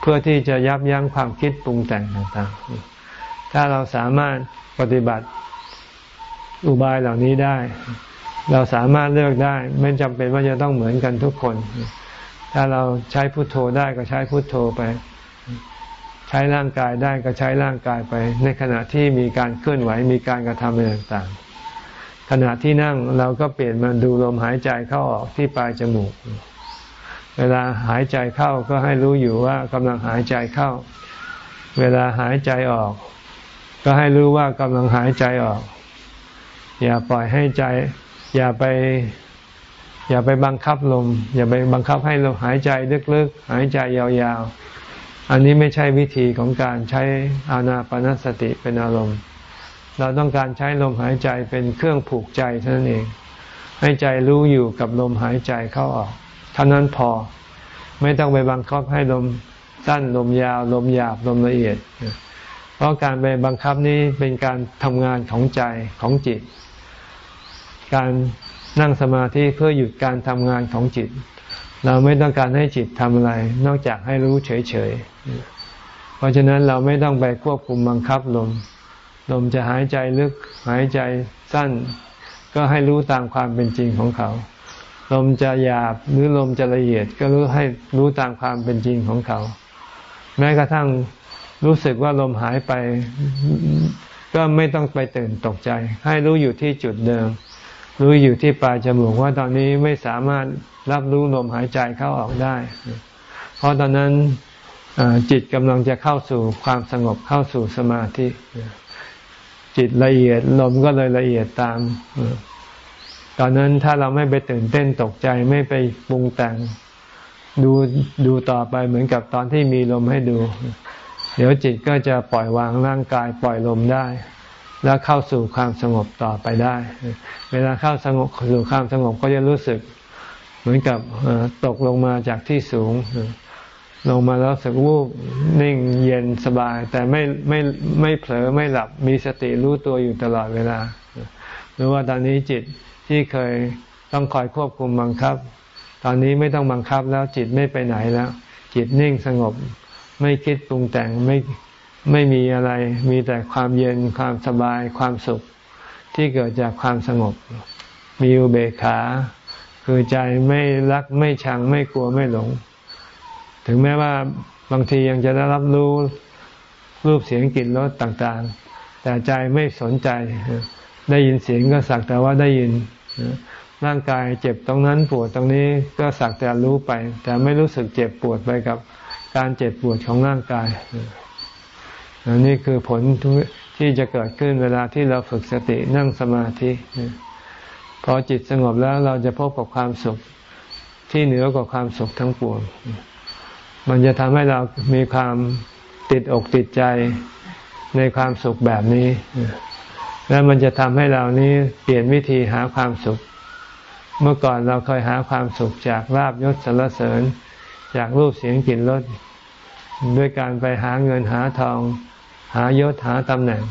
เพื่อที่จะยับยั้งความคิดปรุงแต่งต่างๆ ถ้าเราสามารถปฏิบัติอุบายเหล่านี้ได้ เราสามารถเลือกได้ ไม่จำเป็นว่าจะต้องเหมือนกันทุกคน ถ้าเราใช้พุทโธได้ก็ใช้พุทโธไป ใช้ร่างกายได้ก็ใช้ร่างกายไป ในขณะที่มีการเคลื่อนไหวมีการกระทำอะไรต่างๆ ขณะที่นั่งเราก็เปลี่ยนมาดูลมหายใจเข้าออกที่ปลายจมูก เวลาหายใจเข้าก็ให้รู้อยู่ว่ากำลังหายใจเข้า เวลาหายใจออก ก็ให้รู้ว่ากำลังหายใจออก อย่าปล่อยให้ใจ อย่าไปอย่าไปบังคับลม อย่าไปบังคับให้ลมหายใจลึกๆ หายใจยาวๆ อันนี้ไม่ใช่วิธีของการใช้อานาปนสติเป็นอารมณ์ เราต้องการใช้ลมหายใจเป็นเครื่องผูกใจเท่านั้นเอง ให้ใจรู้อยู่กับลมหายใจเข้าออกเท่านั้นพอ ไม่ต้องไปบังคับให้ลมสั้นลมยาว ลมหยาบลมละเอียด เพราะการไปบังคับนี้เป็นการทำงานของใจของจิต การนั่งสมาธิเพื่อหยุดการทำงานของจิต เราไม่ต้องการให้จิตทำอะไร นอกจากให้รู้เฉยๆ เพราะฉะนั้นเราไม่ต้องไปควบคุมบังคับลม ลมจะหายใจลึกหายใจสั้น ก็ให้รู้ตามความเป็นจริงของเขา ลมจะหยาบหรือลมจะละเอียดก็รู้ให้รู้ตามความเป็นจริงของเขา แม้กระทั่งรู้สึกว่าลมหายไป ก็ไม่ต้องไปตื่นตกใจ ให้รู้อยู่ที่จุดเดิม รู้อยู่ที่ปลายจมูกว่าตอนนี้ไม่สามารถรับรู้ลมหายใจเข้าออกได้ เพราะตอนนั้นจิตกำลังจะเข้าสู่ความสงบเข้าสู่สมาธิ จิตละเอียดลมก็เลยละเอียดตาม ตอนนั้นถ้าเราไม่ไปตื่นเต้นตกใจไม่ไปปรุงแต่งดูดูต่อไปเหมือนกับตอนที่มีลมให้ดู เดี๋ยวจิตก็จะปล่อยวางร่างกายปล่อยลมได้ แล้วเข้าสู่ความสงบต่อไปได้ เวลาเข้าสงบสู่ความสงบก็จะรู้สึกเหมือนกับตกลงมาจากที่สูง ลงมาแล้วสึกวูบนิ่งเย็นสบาย แต่ไม่ไม่ไม่เผลอไม่หลับมีสติรู้ตัวอยู่ตลอดเวลา หรือว่าตอนนี้จิตที่เคยต้องคอยควบคุมบังคับ ตอนนี้ไม่ต้องบังคับแล้วจิตไม่ไปไหนแล้ว จิตนิ่งสงบ ไม่คิดปรุงแต่งไม่ ไม่มีอะไรมีแต่ความเย็นความสบายความสุขที่เกิดจากความสงบ มีอุเบกขา คือใจไม่รักไม่ชังไม่กลัวไม่หลง ถึงแม้ว่าบางทียังจะได้รับรู้รูปเสียงกลิ่นรสต่างๆ แต่ใจไม่สนใจ ได้ยินเสียงก็สักแต่ว่าได้ยิน ร่างกายเจ็บตรงนั้นปวดตรงนี้ก็สักแต่รู้ไป แต่ไม่รู้สึกเจ็บปวดไปกับการเจ็บปวดของร่างกาย นี่คือผลที่จะเกิดขึ้นเวลาที่เราฝึกสตินั่งสมาธิพอจิตสงบแล้วเราจะพบกับความสุขที่เหนือกว่าความสุขทั้งปวง มันจะทำให้เรามีความติดอกติดใจในความสุขแบบนี้ และมันจะทำให้เรานี้เปลี่ยนวิธีหาความสุข เมื่อก่อนเราเคยหาความสุขจากลาบยศสรรเสริญ จากรูปเสียงกลิ่นรสด้วยการไปหาเงินหาทอง หายศหาตำแหน่ง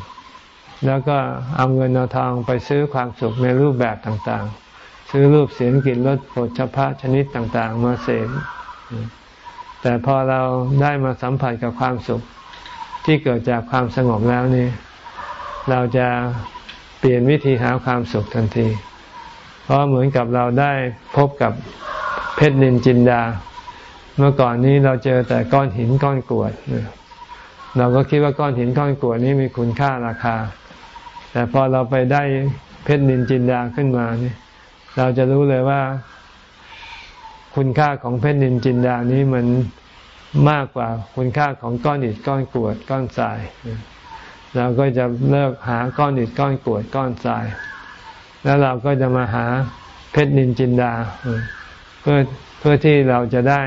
แล้วก็เอาเงินเอาทองไปซื้อความสุขในรูปแบบต่างๆ ซื้อรูปเสียงกลิ่นรสผลชพะชนิดต่างๆ มาเสพแต่พอเราได้มาสัมผัสกับความสุขที่เกิดจากความสงบแล้วนี่ เราจะเปลี่ยนวิธีหาความสุขทันที เพราะเหมือนกับเราได้พบกับเพชรนินจินดา เมื่อก่อนนี้เราเจอแต่ก้อนหินก้อนกรวด เราก็คิดว่าก้อนหินก้อนกรวดนี้มีคุณค่าราคา แต่พอเราไปได้เพชรนินจินดาขึ้นมานี่เราจะรู้เลยว่า คุณค่าของเพชรนินจินดานี้มันมากกว่าคุณค่าของก้อนอิฐก้อนกรวดก้อนทรายเราก็จะเลิกหาก้อนอิฐก้อนกรวดก้อนทราย แล้วเราก็จะมาหาเพชรนินจินดา เพื่อเพื่อที่เราจะได้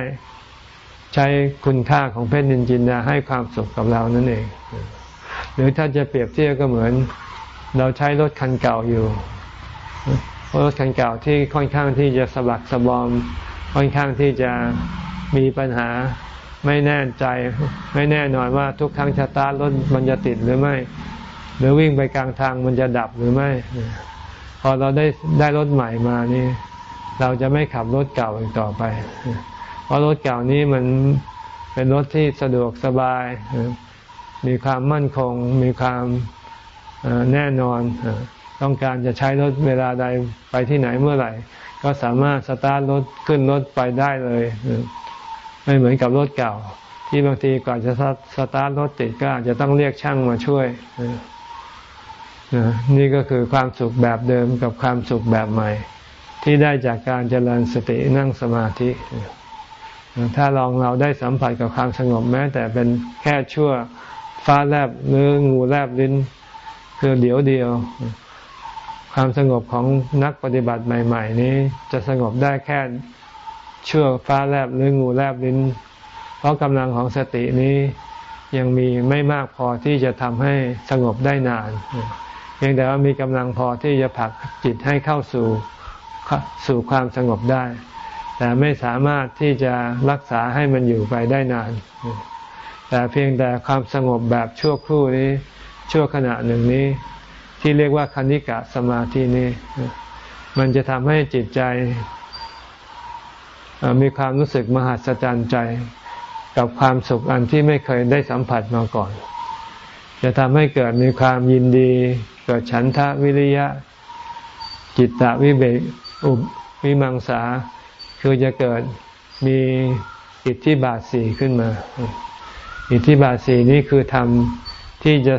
ใช้คุณค่าของเพชรนินจินดาให้ความสุขกับเรานั่นเอง หรือถ้าจะเปรียบเทียบก็เหมือน เราใช้รถคันเก่าอยู่รถคันเก่าที่ค่อนข้างที่จะสบักสบอม ค่อนข้างที่จะมีปัญหาไม่แน่ใจ ไม่แน่นอนว่าทุกครั้งสตารรถมันจะติดหรือไม่ หรือวิ่งไปกลางทางมันจะดับหรือไม่ พอเราได้ได้รถใหม่มานี่ เราจะไม่ขับรถเก่าอีกต่อไป เพราะรถเก่านี้มันเป็นรถที่สะดวกสบาย มีความมั่นคง มีความแน่นอน ต้องการจะใช้รถเวลาใดไปที่ไหนเมื่อไหร่ ก็สามารถสตาร์ทรถขึ้นรถไปได้เลย ไม่เหมือนกับรถเก่า ที่บางทีก่อนจะสตาร์ทรถติดก็อาจจะต้องเรียกช่างมาช่วยนี่ก็คือความสุขแบบเดิมกับความสุขแบบใหม่ ที่ได้จากการเจริญสตินั่งสมาธิ ถ้าลองเราได้สัมผัสกับความสงบแม้ แต่เป็นแค่ชั่วฟ้าแลบหรืองูแลบลิ้น คือเดี๋ยวเดียว ความสงบของนักปฏิบัติใหม่ ๆ นี้ จะสงบได้แค่ชั่วฟ้าแลบหรืองูแลบลิ้น เพราะกำลังของสตินี้ยังมีไม่มากพอที่จะทำให้สงบได้นานเพียงแต่ว่ามีกำลังพอที่จะผลักจิตให้เข้าสู่สู่ความสงบได้ แต่ไม่สามารถที่จะรักษาให้มันอยู่ไปได้นาน แต่เพียงแต่ความสงบแบบชั่วครู่นี้ ชั่วขณะหนึ่งนี้ ที่เรียกว่าคณิกะสมาธินี้มันจะทำให้จิตใจ มีความรู้สึกมหัศจรรย์ใจ กับความสุขอันที่ไม่เคยได้สัมผัสมาก่อน จะทำให้เกิดมีความยินดี เกิดฉันทะวิริยะ จิตตะวิเบกอุบวิมังสา คือจะเกิดมีอิทธิบาทสี่ขึ้นมา อิทธิบาทสี่นี้คือทำที่จะ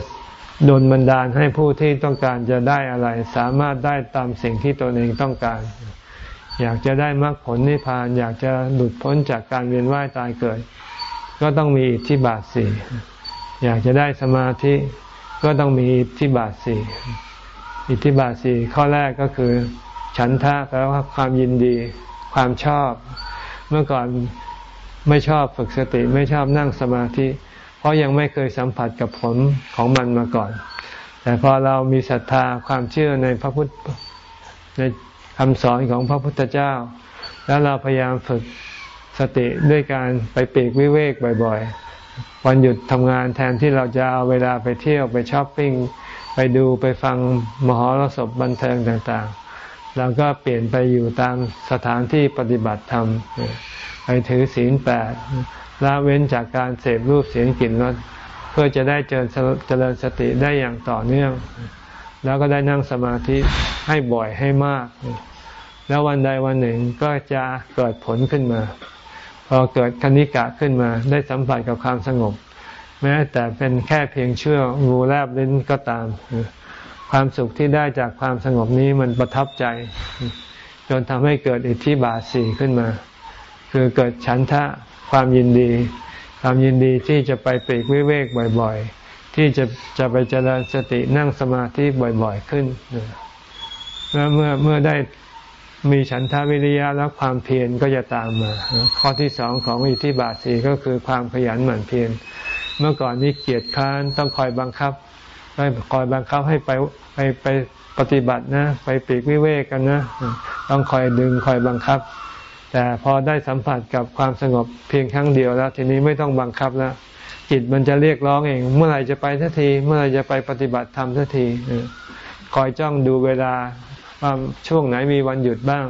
ดนบันดาลให้ผู้ที่ต้องการจะได้อะไร สามารถได้ตามสิ่งที่ตนเองต้องการ อยากจะได้มรรคผลนิพพาน อยากจะหลุดพ้นจากการเวียนว่ายตายเกิด ก็ต้องมีอิทธิบาทสี่อยากจะได้สมาธิก็ต้องมีอิทธิบาทสี่อิทธิบาทสี่ข้อแรกก็คือ ฉันทะแปลว่าความยินดี ความชอบ เมื่อก่อนไม่ชอบฝึกสติไม่ชอบนั่งสมาธิ เพราะยังไม่เคยสัมผัสกับผลของมันมาก่อน แต่พอเรามีศรัทธาความเชื่อในพระพุทธในคำสอนของพระพุทธเจ้า แล้วเราพยายามฝึกสติด้วยการไปปีกวิเวกบ่อยๆ วันหยุดทำงานแทนที่เราจะเอาเวลาไปเที่ยวไปช้อปปิ้ง ไปดูไปฟังมหรสพบันเทิงต่างๆ เราก็เปลี่ยนไปอยู่ตามสถานที่ปฏิบัติธรรมไปถือศีลแปดละเว้นจากการเสพรูปเสียงกลิ่นรสเพื่อจะได้เจริญเจริญสติได้อย่างต่อเนื่อง แล้วก็ได้นั่งสมาธิให้บ่อยให้มาก แล้ววันใดวันหนึ่งก็จะเกิดผลขึ้นมา พอเกิดคณิกะขึ้นมา ได้สัมผัสกับความสงบ แม้แต่เป็นแค่เพียงเชื่องูแลบลิ้นก็ตาม ความสุขที่ได้จากความสงบนี้มันประทับใจ จนทำให้เกิดอิทธิบาทสี่ขึ้นมา คือเกิดฉันทะความยินดี ความยินดีที่จะไปปีกวิเวกบ่อย ๆ ที่จะจะไปเจริญสตินั่งสมาธิบ่อยๆขึ้นเมื่อเมื่อเมื่อได้มีฉันทาวิริยะแล้วความเพียรก็จะตามมา ข้อที่สองของอิทธิบาทสีก็คือความขยันหมั่นเพียรเมื่อก่อนนี้เกียจค้านต้องคอยบังคับ ไปคอยบังคับให้ไปไปไปปฏิบัตินะ ไปปีกวิเวกกันนะ ต้องคอยดึงคอยบังคับ แต่พอได้สัมผัสกับความสงบเพียงครั้งเดียวแล้ว ทีนี้ไม่ต้องบังคับแล้วจิตมันจะเรียกร้องเอง เมื่อไหร่จะไปสักที เมื่อไหร่จะไปปฏิบัติธรรมสักทีคอยจ้องดูเวลาว่าช่วงไหนมีวันหยุดบ้าง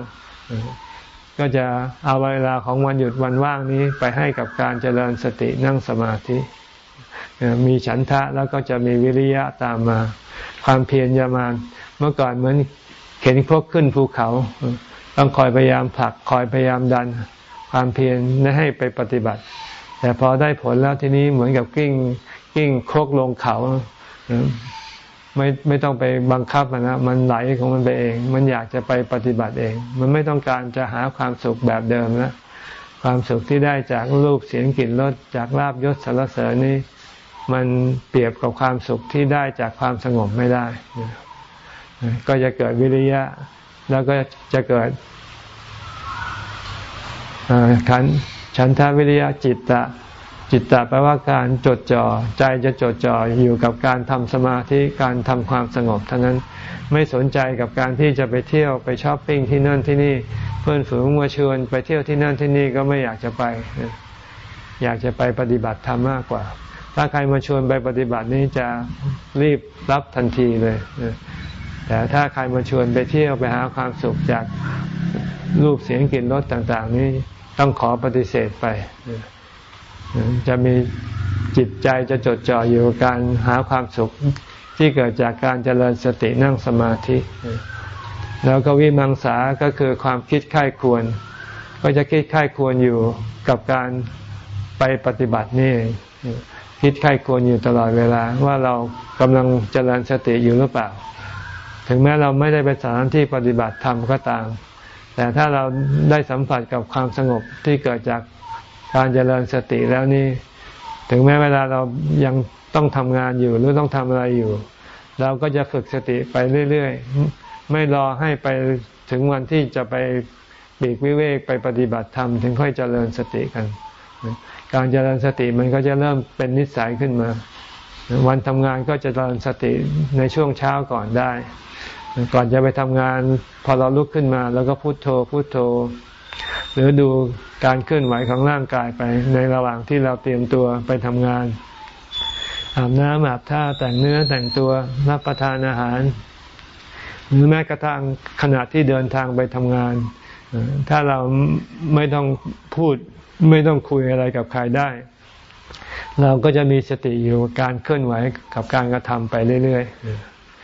ก็จะเอาเวลาของวันหยุดวันว่างนี้ไปให้กับการเจริญสตินั่งสมาธิ มีฉันทะแล้วก็จะมีวิริยะตามมา ความเพียรยามาเมื่อก่อนเหมือนเข็นครกขึ้นภูเขา ต้องคอยพยายามผลักคอยพยายามดัน ความเพียรไม่ให้ไปปฏิบัติ แต่พอได้ผลแล้วทีนี้เหมือนกับกลิ้งกลิ้งครกลงเขาไม่ไม่ต้องไปบังคับมันนะมันไหลของมันไปเอง มันอยากจะไปปฏิบัติเอง มันไม่ต้องการจะหาความสุขแบบเดิมนะความสุขที่ได้จากรูปเสียงกลิ่นรสจากลาบยศสารเสริญนี้ มันเปรียบกับความสุขที่ได้จากความสงบไม่ได้ ก็จะเกิดวิริยะ แล้วก็จะเกิดขันฉันทาวิริยะจิตตะ จิตตะแปลว่าการจดจ่อใจจะจดจ่ออยู่กับการทำสมาธิการทำความสงบเท่านั้นไม่สนใจกับการที่จะไปเที่ยวไปช้อปปิ้งที่นั่นที่นี่ เพื่อนฝูงมาชวนไปเที่ยวที่นั่นที่นี่ก็ไม่อยากจะไป อยากจะไปปฏิบัติธรรมมากกว่า ถ้าใครมาชวนไปปฏิบัตินี้จะรีบรับทันทีเลย แต่ถ้าใครมาชวนไปเที่ยวไปหาความสุขจากรูปเสียงกลิ่นรสต่าง ๆ นี้ต้องขอปฏิเสธไป จะมีจิตใจจะจดจ่ออยู่การหาความสุขที่เกิดจากการเจริญสตินั่งสมาธิ แล้วก็วิมังสาก็คือความคิดค่ายควร ก็จะคิดค่ายควรอยู่กับการไปปฏิบัตินี่ คิดค่ายควรอยู่ตลอดเวลาว่าเรากำลังเจริญสติอยู่หรือเปล่า ถึงแม้เราไม่ได้ไปสถานที่ปฏิบัติธรรมก็ตาม แต่ถ้าเราได้สัมผัสกับความสงบที่เกิดจากการเจริญสติแล้วนี่ ถึงแม้เวลาเรายังต้องทำงานอยู่หรือต้องทำอะไรอยู่ เราก็จะฝึกสติไปเรื่อยๆ ไม่รอให้ไปถึงวันที่จะไปปีกวิเวกไปปฏิบัติธรรมถึงค่อยเจริญสติกัน การเจริญสติมันก็จะเริ่มเป็นนิสัยขึ้นมา วันทำงานก็จะเจริญสติในช่วงเช้าก่อนได้ ก่อนจะไปทำงาน พอเราลุกขึ้นมา แล้วก็พุโทโธพุโทโธ หรือดูการเคลื่อนไหวของร่างกายไป ในระหว่างที่เราเตรียมตัวไปทำงานอาบน้ำอาบท่าแต่งเนื้อแต่งตัวรับประทานอาหาร หรือแม้กระทั่งขณะที่เดินทางไปทำงาน ถ้าเราไม่ต้องพูด ไม่ต้องคุยอะไรกับใครได้ เราก็จะมีสติอยู่การเคลื่อนไหวกับการกระทำไปเรื่อย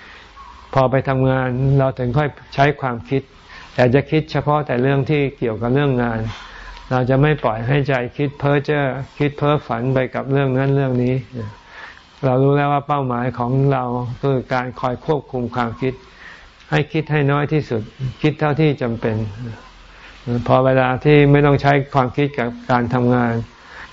ๆ พอไปทำงานเราถึงค่อยใช้ความคิด แต่จะคิดเฉพาะแต่เรื่องที่เกี่ยวกับเรื่องงาน เราจะไม่ปล่อยให้ใจคิดเพ้อเจ้อคิดเพ้อฝันไปกับเรื่องนั้นเรื่องนี้ เรารู้แล้วว่าเป้าหมายของเราคือการคอยควบคุมความคิด ให้คิดให้น้อยที่สุด คิดเท่าที่จำเป็น พอเวลาที่ไม่ต้องใช้ความคิดกับการทำงาน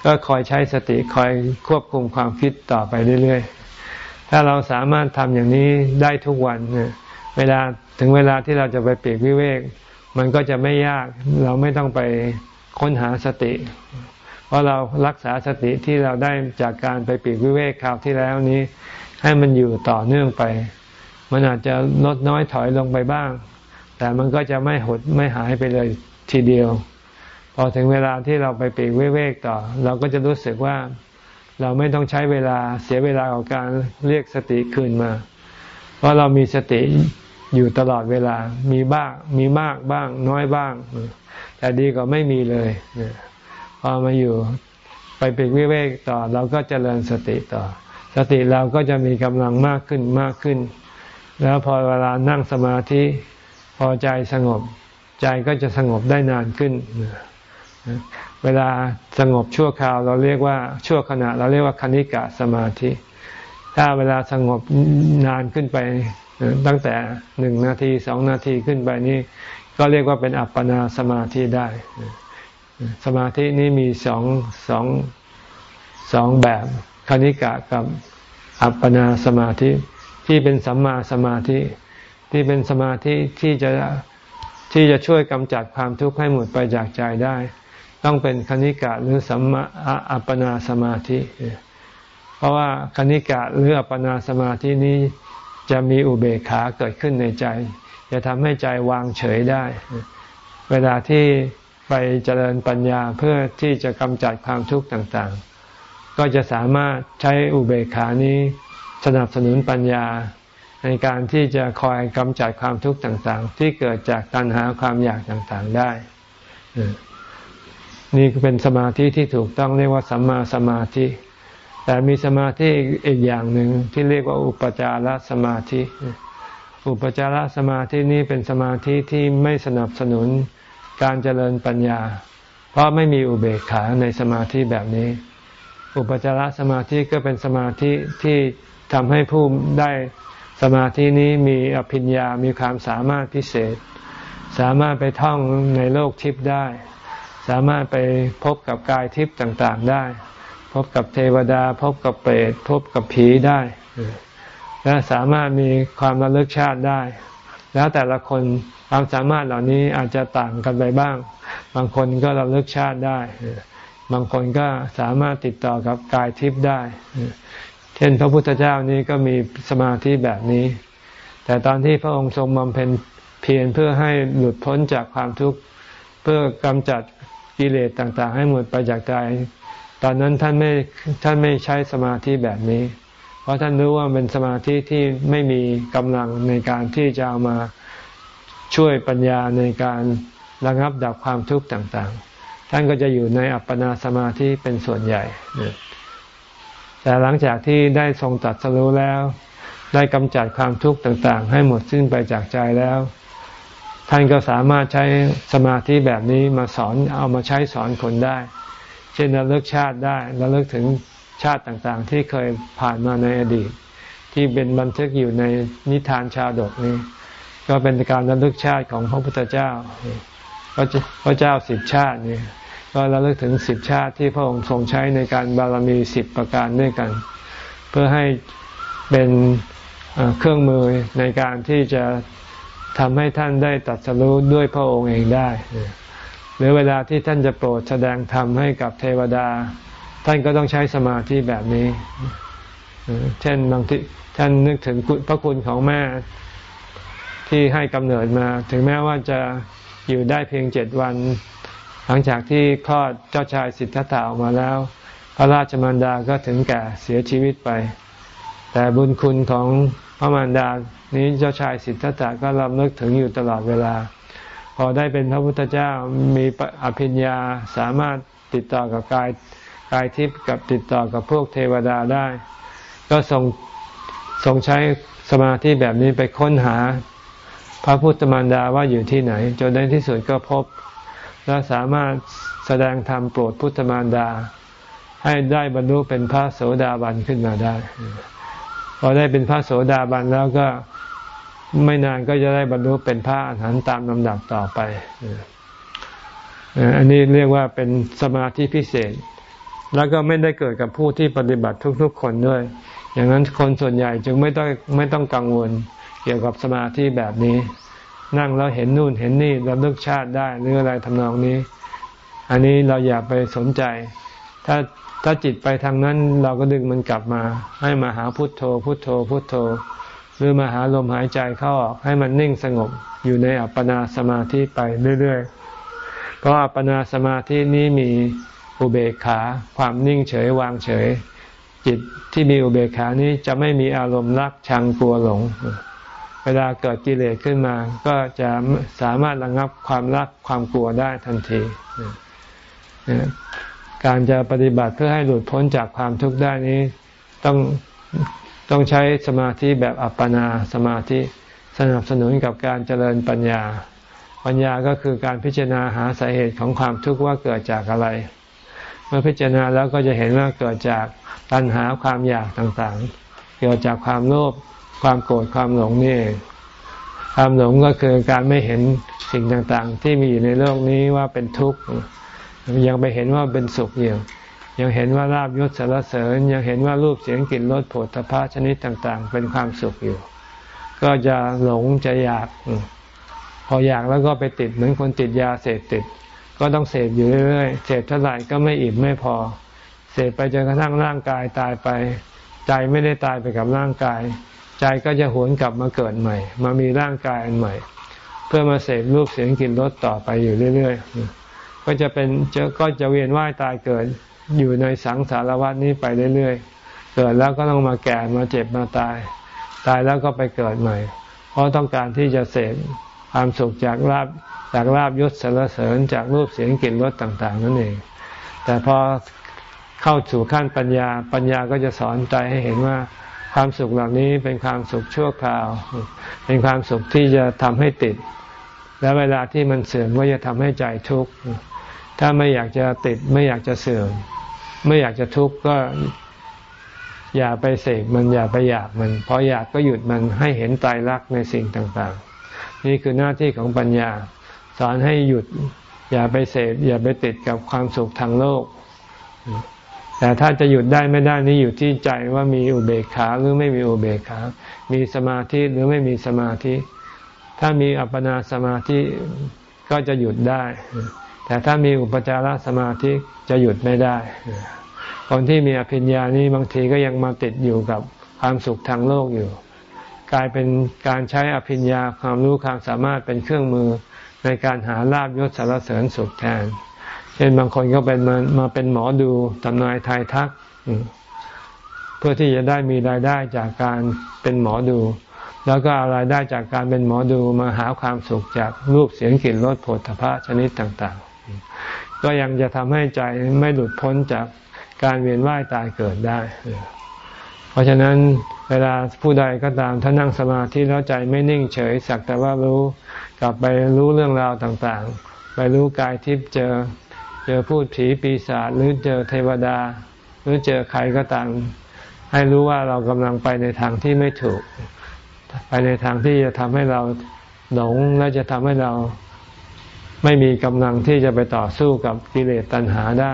ก็คอยใช้สติคอยควบคุมความคิดต่อไปเรื่อยๆ ถ้าเราสามารถทำอย่างนี้ได้ทุกวันเนี่ยเวลาถึงเวลาที่เราจะไปเปีกวิเวก มันก็จะไม่ยากเราไม่ต้องไปค้นหาสติ เพราะเรารักษาสติที่เราได้จากการไปปีกวิเวกคราวที่แล้วนี้ ให้มันอยู่ต่อเนื่องไป มันอาจจะลดน้อยถอยลงไปบ้าง แต่มันก็จะไม่หดไม่หายไปเลย ทีเดียว พอถึงเวลาที่เราไปปีกวิเวกต่อ เราก็จะรู้สึกว่าเราไม่ต้องใช้เวลาเสียเวลากับการเรียกสติคืนมา เพราะเรามีสติอยู่ตลอดเวลา มีบ้าง มีมากบ้าง น้อยบ้าง แต่ดีกว่าไม่มีเลย พอมาอยู่ไปปีกวิเวกต่อ เราก็จเจริญสติต่อ สติเราก็จะมีกำลังมากขึ้นมากขึ้น แล้วพอเวลานั่งสมาธิ พอใจสงบ ใจก็จะสงบได้นานขึ้น เวลาสงบชั่วคราวเราเรียกว่าชั่วขณะ เราเรียกว่าคณิกะสมาธิ ถ้าเวลาสงบนานขึ้นไปตั้งแต่หนึ่งนาทีสองนาทีขึ้นไปนี่ก็เรียกว่าเป็นอัปปนาสมาธิได้ สมาธินี้มีสองสองสองแบบคณิกะกับอัปปนาสมาธิที่เป็นสัมมาสมาธิ ที่เป็นสมาธิที่จะ ที่จะช่วยกำจัดความทุกข์ให้หมดไปจากใจได้ ต้องเป็นคณิกะหรือสัมมาอัปปนาสมาธิ เพราะว่าคณิกะหรืออัปปนาสมาธินี้จะมีอุเบกขาเกิดขึ้นในใจ จะทำให้ใจวางเฉยได้ เวลาที่ไปเจริญปัญญาเพื่อที่จะกำจัดความทุกข์ต่างๆ ก็จะสามารถใช้อุเบกขานี้สนับสนุนปัญญา ในการที่จะคอยกำจัดความทุกข์ต่างๆ ที่เกิดจากตัณหาความอยากต่างๆได้ นี่เป็นสมาธิที่ถูกต้องเรียกว่าสัมมาสมาธิ แต่มีสมาธิอีกอย่างหนึ่งที่เรียกว่าอุปจารสมาธิ อุปจารสมาธินี้เป็นสมาธิที่ไม่สนับสนุนการเจริญปัญญา เพราะไม่มีอุเบกขาในสมาธิแบบนี้ อุปจารสมาธิก็เป็นสมาธิที่ทำให้ผู้ได้ สมาธินี้มีอภิญญา มีความสามารถพิเศษ สามารถไปท่องในโลกทิพย์ได้ สามารถไปพบกับกายทิพย์ต่างๆได้ พบกับเทวดา พบกับเปรต พบกับผีได้ และสามารถมีความระลึกชาติได้ แล้วแต่ละคนความสามารถเหล่านี้อาจจะต่างกันไปบ้าง บางคนก็ระลึกชาติได้ บางคนก็สามารถติดต่อกับกายทิพย์ได้ เช่นพระพุทธเจ้านี้ก็มีสมาธิแบบนี้ แต่ตอนที่พระองค์ทรงบำเพ็ญเพียรเพื่อให้หลุดพ้นจากความทุกข์เพื่อกำจัดกิเลสต่างๆ ให้หมดไปจากใจตอนนั้นท่านไม่ท่านไม่ใช้สมาธิแบบนี้ เพราะท่านรู้ว่าเป็นสมาธิที่ไม่มีกำลังในการที่จะเอามาช่วยปัญญาในการระงับดับความทุกข์ต่างๆ ท่านก็จะอยู่ในอัปปนาสมาธิเป็นส่วนใหญ่ แต่หลังจากที่ได้ทรงตัดสรู้แล้ว ได้กำจัดความทุกข์ต่างๆ ให้หมดสิ้นไปจากใจแล้ว ท่านก็สามารถใช้สมาธิแบบนี้มาสอนเอามาใช้สอนคนได้ เช่นระลึกชาติได้ระลึกถึงชาติต่างๆ ที่เคยผ่านมาในอดีต ที่เป็นบันทึกอยู่ในนิทานชาดกนี้ ก็เป็นการระลึกชาติของพระพุทธเจ้าพระเจ้าสิบชาตินี่ ก็ระลึกถึงสิบชาติที่พระองค์ทรงใช้ในการบารมีสิบประการด้วยกัน เพื่อให้เป็นเครื่องมือในการที่จะทำให้ท่านได้ตัดสรู้ด้วยพระองค์เองได้ หรือเวลาที่ท่านจะโปรดแสดงธรรมให้กับเทวดา ท่านก็ต้องใช้สมาธิแบบนี้ เช่นบางทีท่านนึกถึงพระคุณของแม่ที่ให้กำเนิดมา ถึงแม้ว่าจะอยู่ได้เพียงเจ็ดวัน หลังจากที่คลอดเจ้าชายสิทธัตถะออกมาแล้ว พระราชมารดาก็ถึงแก่เสียชีวิตไป แต่บุญคุณของพระมารดานี้เจ้าชายสิทธัตถะก็รำลึกถึงอยู่ตลอดเวลา พอได้เป็นพระพุทธเจ้ามีอภิญญาสามารถติดต่อกับกายกายทิพย์กับติดต่อกับพวกเทวดาได้ ก็ทรงทรงใช้สมาธิแบบนี้ไปค้นหา พระพุทธมารดาว่าอยู่ที่ไหน จนในที่สุดก็พบ และสามารถแสดงธรรมโปรดพุทธมารดา ให้ได้บรรลุเป็นพระโสดาบันขึ้นมาได้ พอได้เป็นพระโสดาบันแล้วก็ไม่นานก็จะได้บรรลุเป็นพระอรหันต์ตามลำดับต่อไป อันนี้เรียกว่าเป็นสมาธิพิเศษ แล้วก็ไม่ได้เกิดกับผู้ที่ปฏิบัติทุก ๆ คนด้วย อย่างนั้นคนส่วนใหญ่จึงไม่ต้องไม่ต้องกังวลเกี่ยวกับสมาธิแบบนี้ นั่งแล้วเห็นนู่นเห็นนี่เราเลิกชาติได้หรืออะไรทำนองนี้ อันนี้เราอย่าไปสนใจ ถ้าถ้าจิตไปทางนั้นเราก็ดึงมันกลับมา ให้มาหาพุทโธ พุทโธ พุทโธ หรือมาหาลมหายใจเข้าออกให้มันนิ่งสงบอยู่ในอัปปนาสมาธิไปเรื่อยๆ เพราะอัปปนาสมาธินี้มีอุเบกขาความนิ่งเฉยวางเฉย จิตที่มีอุเบกขานี้จะไม่มีอารมณ์รักชังกลัวหลง เวลาเกิดกิเลสขึ้นมา ก็จะสามารถระงับความรักความกลัวได้ทันที การจะปฏิบัติเพื่อให้หลุดพ้นจากความทุกข์ได้นี้ ต้องต้องใช้สมาธิแบบอัปปนาสมาธิสนับสนุนกับการเจริญปัญญา ปัญญาก็คือการพิจารณาหาสาเหตุของความทุกข์ว่าเกิดจากอะไร เมื่อพิจารณาแล้วก็จะเห็นว่าเกิดจากตัณหาความอยากต่างๆ เกิดจากความโลภ ความโกรธความหลงนี่เองความหลงก็คือการไม่เห็นสิ่งต่างๆ ที่มีอยู่ในโลกนี้ว่าเป็นทุกข์ยังไปเห็นว่าเป็นสุขอยู่ยังเห็นว่าลาบยศสารเสริญ ยังเห็นว่ารูปเสียงกลิ่นรสผลตภะชนิดต่างๆ เป็นความสุขอยู่ ก็จะหลงจะอยาก พออยากแล้วก็ไปติดเหมือนคนติดยาเสพติด ก็ต้องเสพอยู่เรื่อยๆเสพเท่าไหร่ก็ไม่อิ่มไม่พอ เสพไปจนกระทั่งร่างกายตายไป ใจไม่ได้ตายไปกับร่างกาย ใจก็จะหวนกลับมาเกิดใหม่ มามีร่างกายอันใหม่ เพื่อมาเสพรูปเสียงกลิ่นรสต่อไปอยู่เรื่อยๆ ก็จะเป็นก็จะเวียนว่ายตายเกิดอยู่ในสังสารวัฏนี้ไปเรื่อยๆ เกิดแล้วก็ต้องมาแก่มาเจ็บมาตาย ตายแล้วก็ไปเกิดใหม่ เพราะต้องการที่จะเสพความสุขจากลาบจากลาบยศสารเสริญจากรูปเสียงกลิ่นรสต่าง ๆ นั่นเอง แต่พอเข้าสู่ขั้นปัญญาปัญญาก็จะสอนใจให้เห็นว่า ความสุขเหล่านี้เป็นความสุขชั่วคราว เป็นความสุขที่จะทำให้ติด และเวลาที่มันเสื่อมก็จะทำให้ใจทุกข์ ถ้าไม่อยากจะติดไม่อยากจะเสื่อม ไม่อยากจะทุกข์ก็อย่าไปเสกมันอย่าไปอยากมันพออยากก็หยุดมันให้เห็นตายรักในสิ่งต่างๆ นี่คือหน้าที่ของปัญญา สอนให้หยุด อย่าไปเสพอย่าไปติดกับความสุขทางโลก แต่ถ้าจะหยุดได้ไม่ได้นี่อยู่ที่ใจว่ามีอุเบกขาหรือไม่มีอุเบกขา มีสมาธิหรือไม่มีสมาธิ ถ้ามีอัปปนาสมาธิก็จะหยุดได้ แต่ถ้ามีอุปจารสมาธิจะหยุดไม่ได้ คนที่มีอภิญญานี้บางทีก็ยังมาติดอยู่กับความสุขทางโลกอยู่ กลายเป็นการใช้อภิญญาความรู้ความสามารถเป็นเครื่องมือในการหาลาบยศสารเสริญสุขแทน เช่นบางคนก็เป็นมามาเป็นหมอดูทำนายทายทัก เพื่อที่จะได้มีรายได้จากการเป็นหมอดู แล้วก็อะไรายได้จากการเป็นหมอดูมาหาความสุขจากรูปเสียงกลิ่นรสผลพระชนิดต่างๆ ก็ยังจะทำให้ใจไม่หลุดพ้นจากการเวียนว่ายตายเกิดได้ เพราะฉะนั้นเวลาผู้ใดก็ตามถ้านั่งสมาธิแล้วใจไม่นิ่งเฉยสักแต่ว่ารู้กลับไปรู้เรื่องราวต่างๆ ไปรู้กายทิพย์เจอ เจอพูดผีปีศาจหรือเจอเทวดา หรือเจอใครก็ตามให้รู้ว่าเรากำลังไปในทางที่ไม่ถูก ไปในทางที่จะทำให้เราหลงและจะทำให้เราไม่มีกำลังที่จะไปต่อสู้กับกิเลสตัณหาได้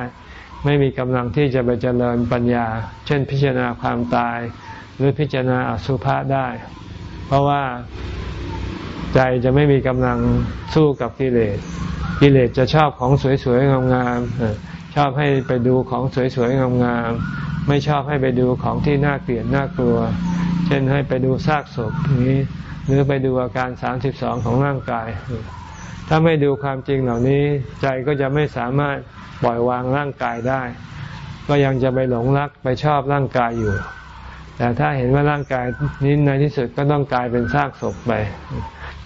ไม่มีกำลังที่จะไปเจริญปัญญา เช่นพิจารณาความตาย หรือพิจารณาอสุภะได้ เพราะว่าใจจะไม่มีกำลังสู้กับกิเลส กิเลสจะชอบของสวยๆงามๆชอบให้ไปดูของสวยๆงามๆไม่ชอบให้ไปดูของที่น่าเกลียดน่ากลัว เช่นให้ไปดูซากศพนี้ หรือไปดูอาการสามสิบสองของร่างกาย ถ้าไม่ดูความจริงเหล่านี้ ใจก็จะไม่สามารถปล่อยวางร่างกายได้ ก็ยังจะไปหลงรักไปชอบร่างกายอยู่ แต่ถ้าเห็นว่าร่างกายนี้ในที่สุดก็ต้องกลายเป็นซากศพไป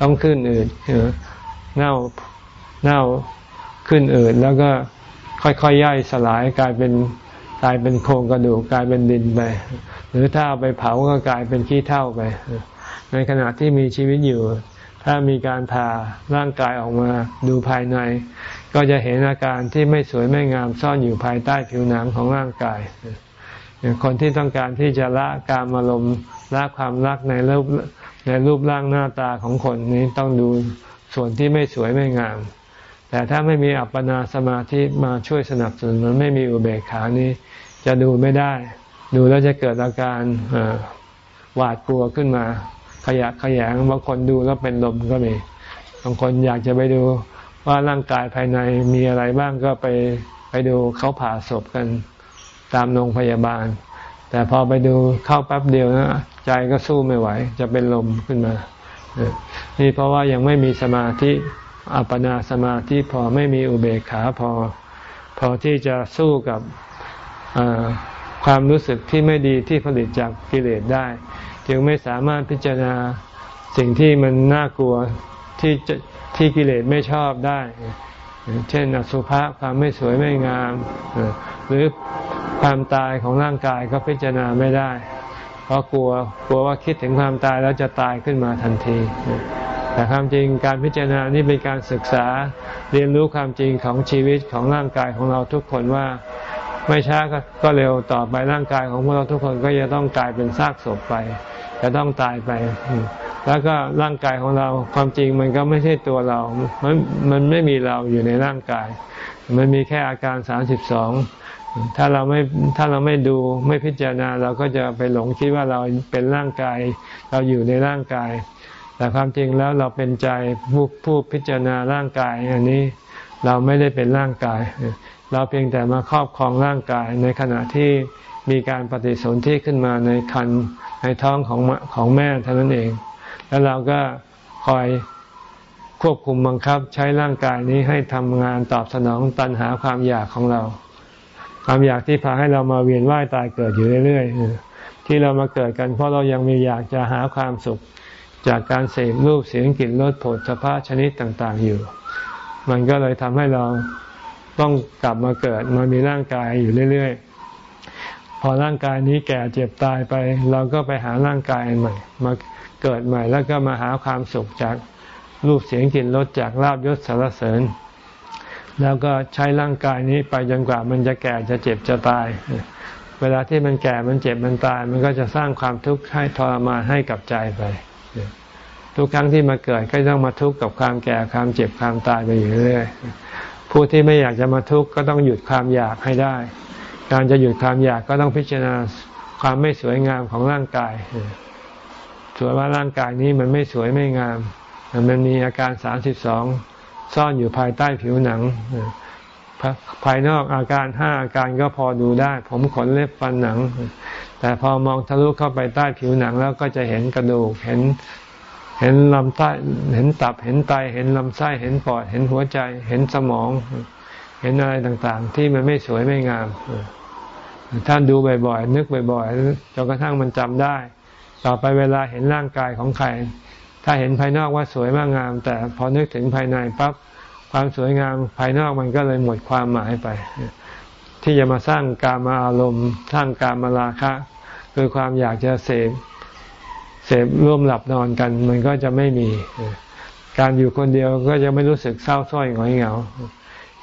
ต้องขึ้นอื่นเน่า เน่าขึ้นอื่นแล้วก็ค่อยๆย่อยสลายกลายเป็นกลายเป็นโครงกระดูกกลายเป็นดินไป หรือถ้าเอาไปเผาก็กลายเป็นขี้เท่าไป ในขณะที่มีชีวิตอยู่ ถ้ามีการผ่าร่างกายออกมาดูภายใน ก็จะเห็นอาการที่ไม่สวยไม่งามซ่อนอยู่ภายใต้ผิวหนังของร่างกายคนที่ต้องการที่จะละการอารมณ์ละความรักในรูปในรูปร่างหน้าตาของคนนี้ต้องดูส่วนที่ไม่สวยไม่งาม แต่ถ้าไม่มีอัปปนาสมาธิมาช่วยสนับสนุนมันไม่มีอุเบกขานี้ จะดูไม่ได้ ดูแล้วจะเกิดอาการหวาดกลัวขึ้นมา ขยะขยงบางคนดูแล้วเป็นลมก็มีบางคนอยากจะไปดูว่าร่างกายภายในมีอะไรบ้างก็ไปไปดูเขาผ่าศพกันตามโรงพยาบาล แต่พอไปดูเข้าแป๊บเดียวนะใจก็สู้ไม่ไหว จะเป็นลมขึ้นมา นี่เพราะว่ายังไม่มีสมาธิ อัปปนาสมาธิพอไม่มีอุเบกขาพอ พอที่จะสู้กับความรู้สึกที่ไม่ดีที่ผลิตจากกิเลสได้ จึงไม่สามารถพิจารณาสิ่งที่มันน่ากลัวที่ที่กิเลสไม่ชอบได้ เช่นอสุภะความไม่สวยไม่งาม หรือความตายของร่างกายก็พิจารณาไม่ได้ เพราะกลัวกลัวว่าคิดถึงความตายแล้วจะตายขึ้นมาทันที แต่ความจริงการพิจารณานี่เป็นการศึกษาเรียนรู้ความจริงของชีวิตของร่างกายของเราทุกคนว่าไม่ช้าก็เร็วต่อไปร่างกายของพวกเราทุกคนก็จะต้องกลายเป็นซากศพไป จะต้องตายไป แล้วก็ร่างกายของเราความจริงมันก็ไม่ใช่ตัวเรา มันมันไม่มีเราอยู่ในร่างกาย มันมีแค่อาการสามสิบสองถ้าเราไม่ถ้าเราไม่ดูไม่พิจารณาเราก็จะไปหลงคิดว่าเราเป็นร่างกาย เราอยู่ในร่างกาย แต่ความจริงแล้วเราเป็นใจผู้ผู้พิจารณาร่างกาย อันนี้เราไม่ได้เป็นร่างกาย เราเพียงแต่มาครอบครองร่างกายในขณะที่มีการปฏิสนธิขึ้นมาในคันในท้องของของแม่เท่านั้นเอง แล้วเราก็คอยควบคุมบังคับใช้ร่างกายนี้ให้ทำงานตอบสนองตันหาความอยากของเรา ความอยากที่พาให้เรามาเวียนว่ายตายเกิดอยู่เรื่อย ๆ ที่เรามาเกิดกันเพราะเรายังมีอยากจะหาความสุข จากการเสพรูปเสียงกลิ่นรสผลสภาชนิดต่างๆอยู่ มันก็เลยทำให้เราต้องกลับมาเกิดมามีร่างกายอยู่เรื่อยๆ พอร่างกายนี้แก่เจ็บตายไป เราก็ไปหาร่างกายใหม่ มาเกิดใหม่แล้วก็มาหาความสุขจากรูปเสียงกลิ่นรสจากลาบยศสารเสริญ แล้วก็ใช้ร่างกายนี้ไปจนกว่ามันจะแก่จะเจ็บจะตาย เวลาที่มันแก่มันเจ็บมันตาย มันก็จะสร้างความทุกข์ให้ทรมานให้กับใจไป ทุกครั้งที่มาเกิดก็ต้องมาทุกข์กับความแก่ความเจ็บความตายไปอยู่เรื่อยผู้ที่ไม่อยากจะมาทุกข์ก็ต้องหยุดความอยากให้ได้ การจะหยุดความอยากก็ต้องพิจารณาความไม่สวยงามของร่างกายสวยว่าร่างกายนี้มันไม่สวยไม่งาม มันมีอาการสามสิบสองซ่อนอยู่ภายใต้ผิวหนัง ภายนอกอาการห้าอาการก็พอดูได้ ผมขนเล็บฟันหนัง แต่พอมองทะลุเข้าไปใต้ผิวหนังแล้วก็จะเห็นกระดูก เห็น เห็นลำไส้เห็นตับเห็นไตเห็นลำไส้เห็นปอด เห็นหัวใจ เห็นสมอง เห็นอะไรต่างๆ ที่มันไม่สวยไม่งามท่านดูบ่อยๆนึกบ่อยๆจนกระทั่งมันจำได้ ต่อไปเวลาเห็นร่างกายของใคร ถ้าเห็นภายนอกว่าสวยมากงาม แต่พอนึกถึงภายในปั๊บความสวยงามภายนอกมันก็เลยหมดความหมายไป ที่จะมาสร้างการมาอารมณ์ สร้างการมาราคะ คือความอยากจะเสพ พร่วมหลับนอนกัน มันก็จะไม่มีการอยู่คนเดียวก็จะไม่รู้สึกเศร้าส้อยหงอยเหงา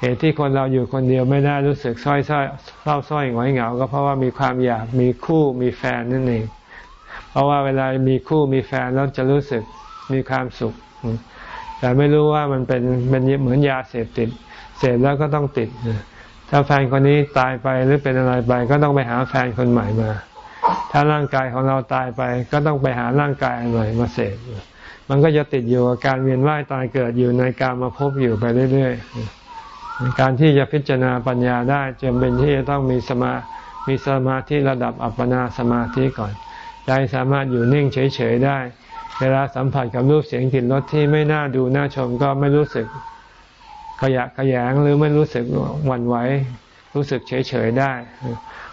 เหตุที่คนเราอยู่คนเดียวไม่ได้รู้สึกส้อยส้อยเศร้าส้อยหงอยเหงา ก็เพราะว่ามีความอยากมีคู่มีแฟนนั่นเอง เพราะว่าเวลามีคู่มีแฟนแล้วจะรู้สึกมีความสุข แต่ไม่รู้ว่ามันเป็นเป็นเหมือนยาเสพติด เสพแล้วก็ต้องติด ถ้าแฟนคนนี้ตายไปหรือเป็นอะไรไป ก็ต้องไปหาแฟนคนใหม่มา ถ้าร่างกายของเราตายไป ก็ต้องไปหาร่างกายใหม่มาเสพมันก็จะติดอยู่กับการเวียนว่ายตายเกิดอยู่ในการมาพบอยู่ไปเรื่อยๆ การที่จะพิจารณาปัญญาได้จำเป็นที่จะต้องมีสมามีสมาธิระดับอัปปนาสมาธิก่อนใจสามารถอยู่นิ่งเฉยๆได้ เวลาสัมผัสกับรูปเสียงกลิ่นรสที่ไม่น่าดูน่าชมก็ไม่รู้สึกขยะขยงหรือไม่รู้สึกหวั่นไหวรู้สึกเฉยๆได้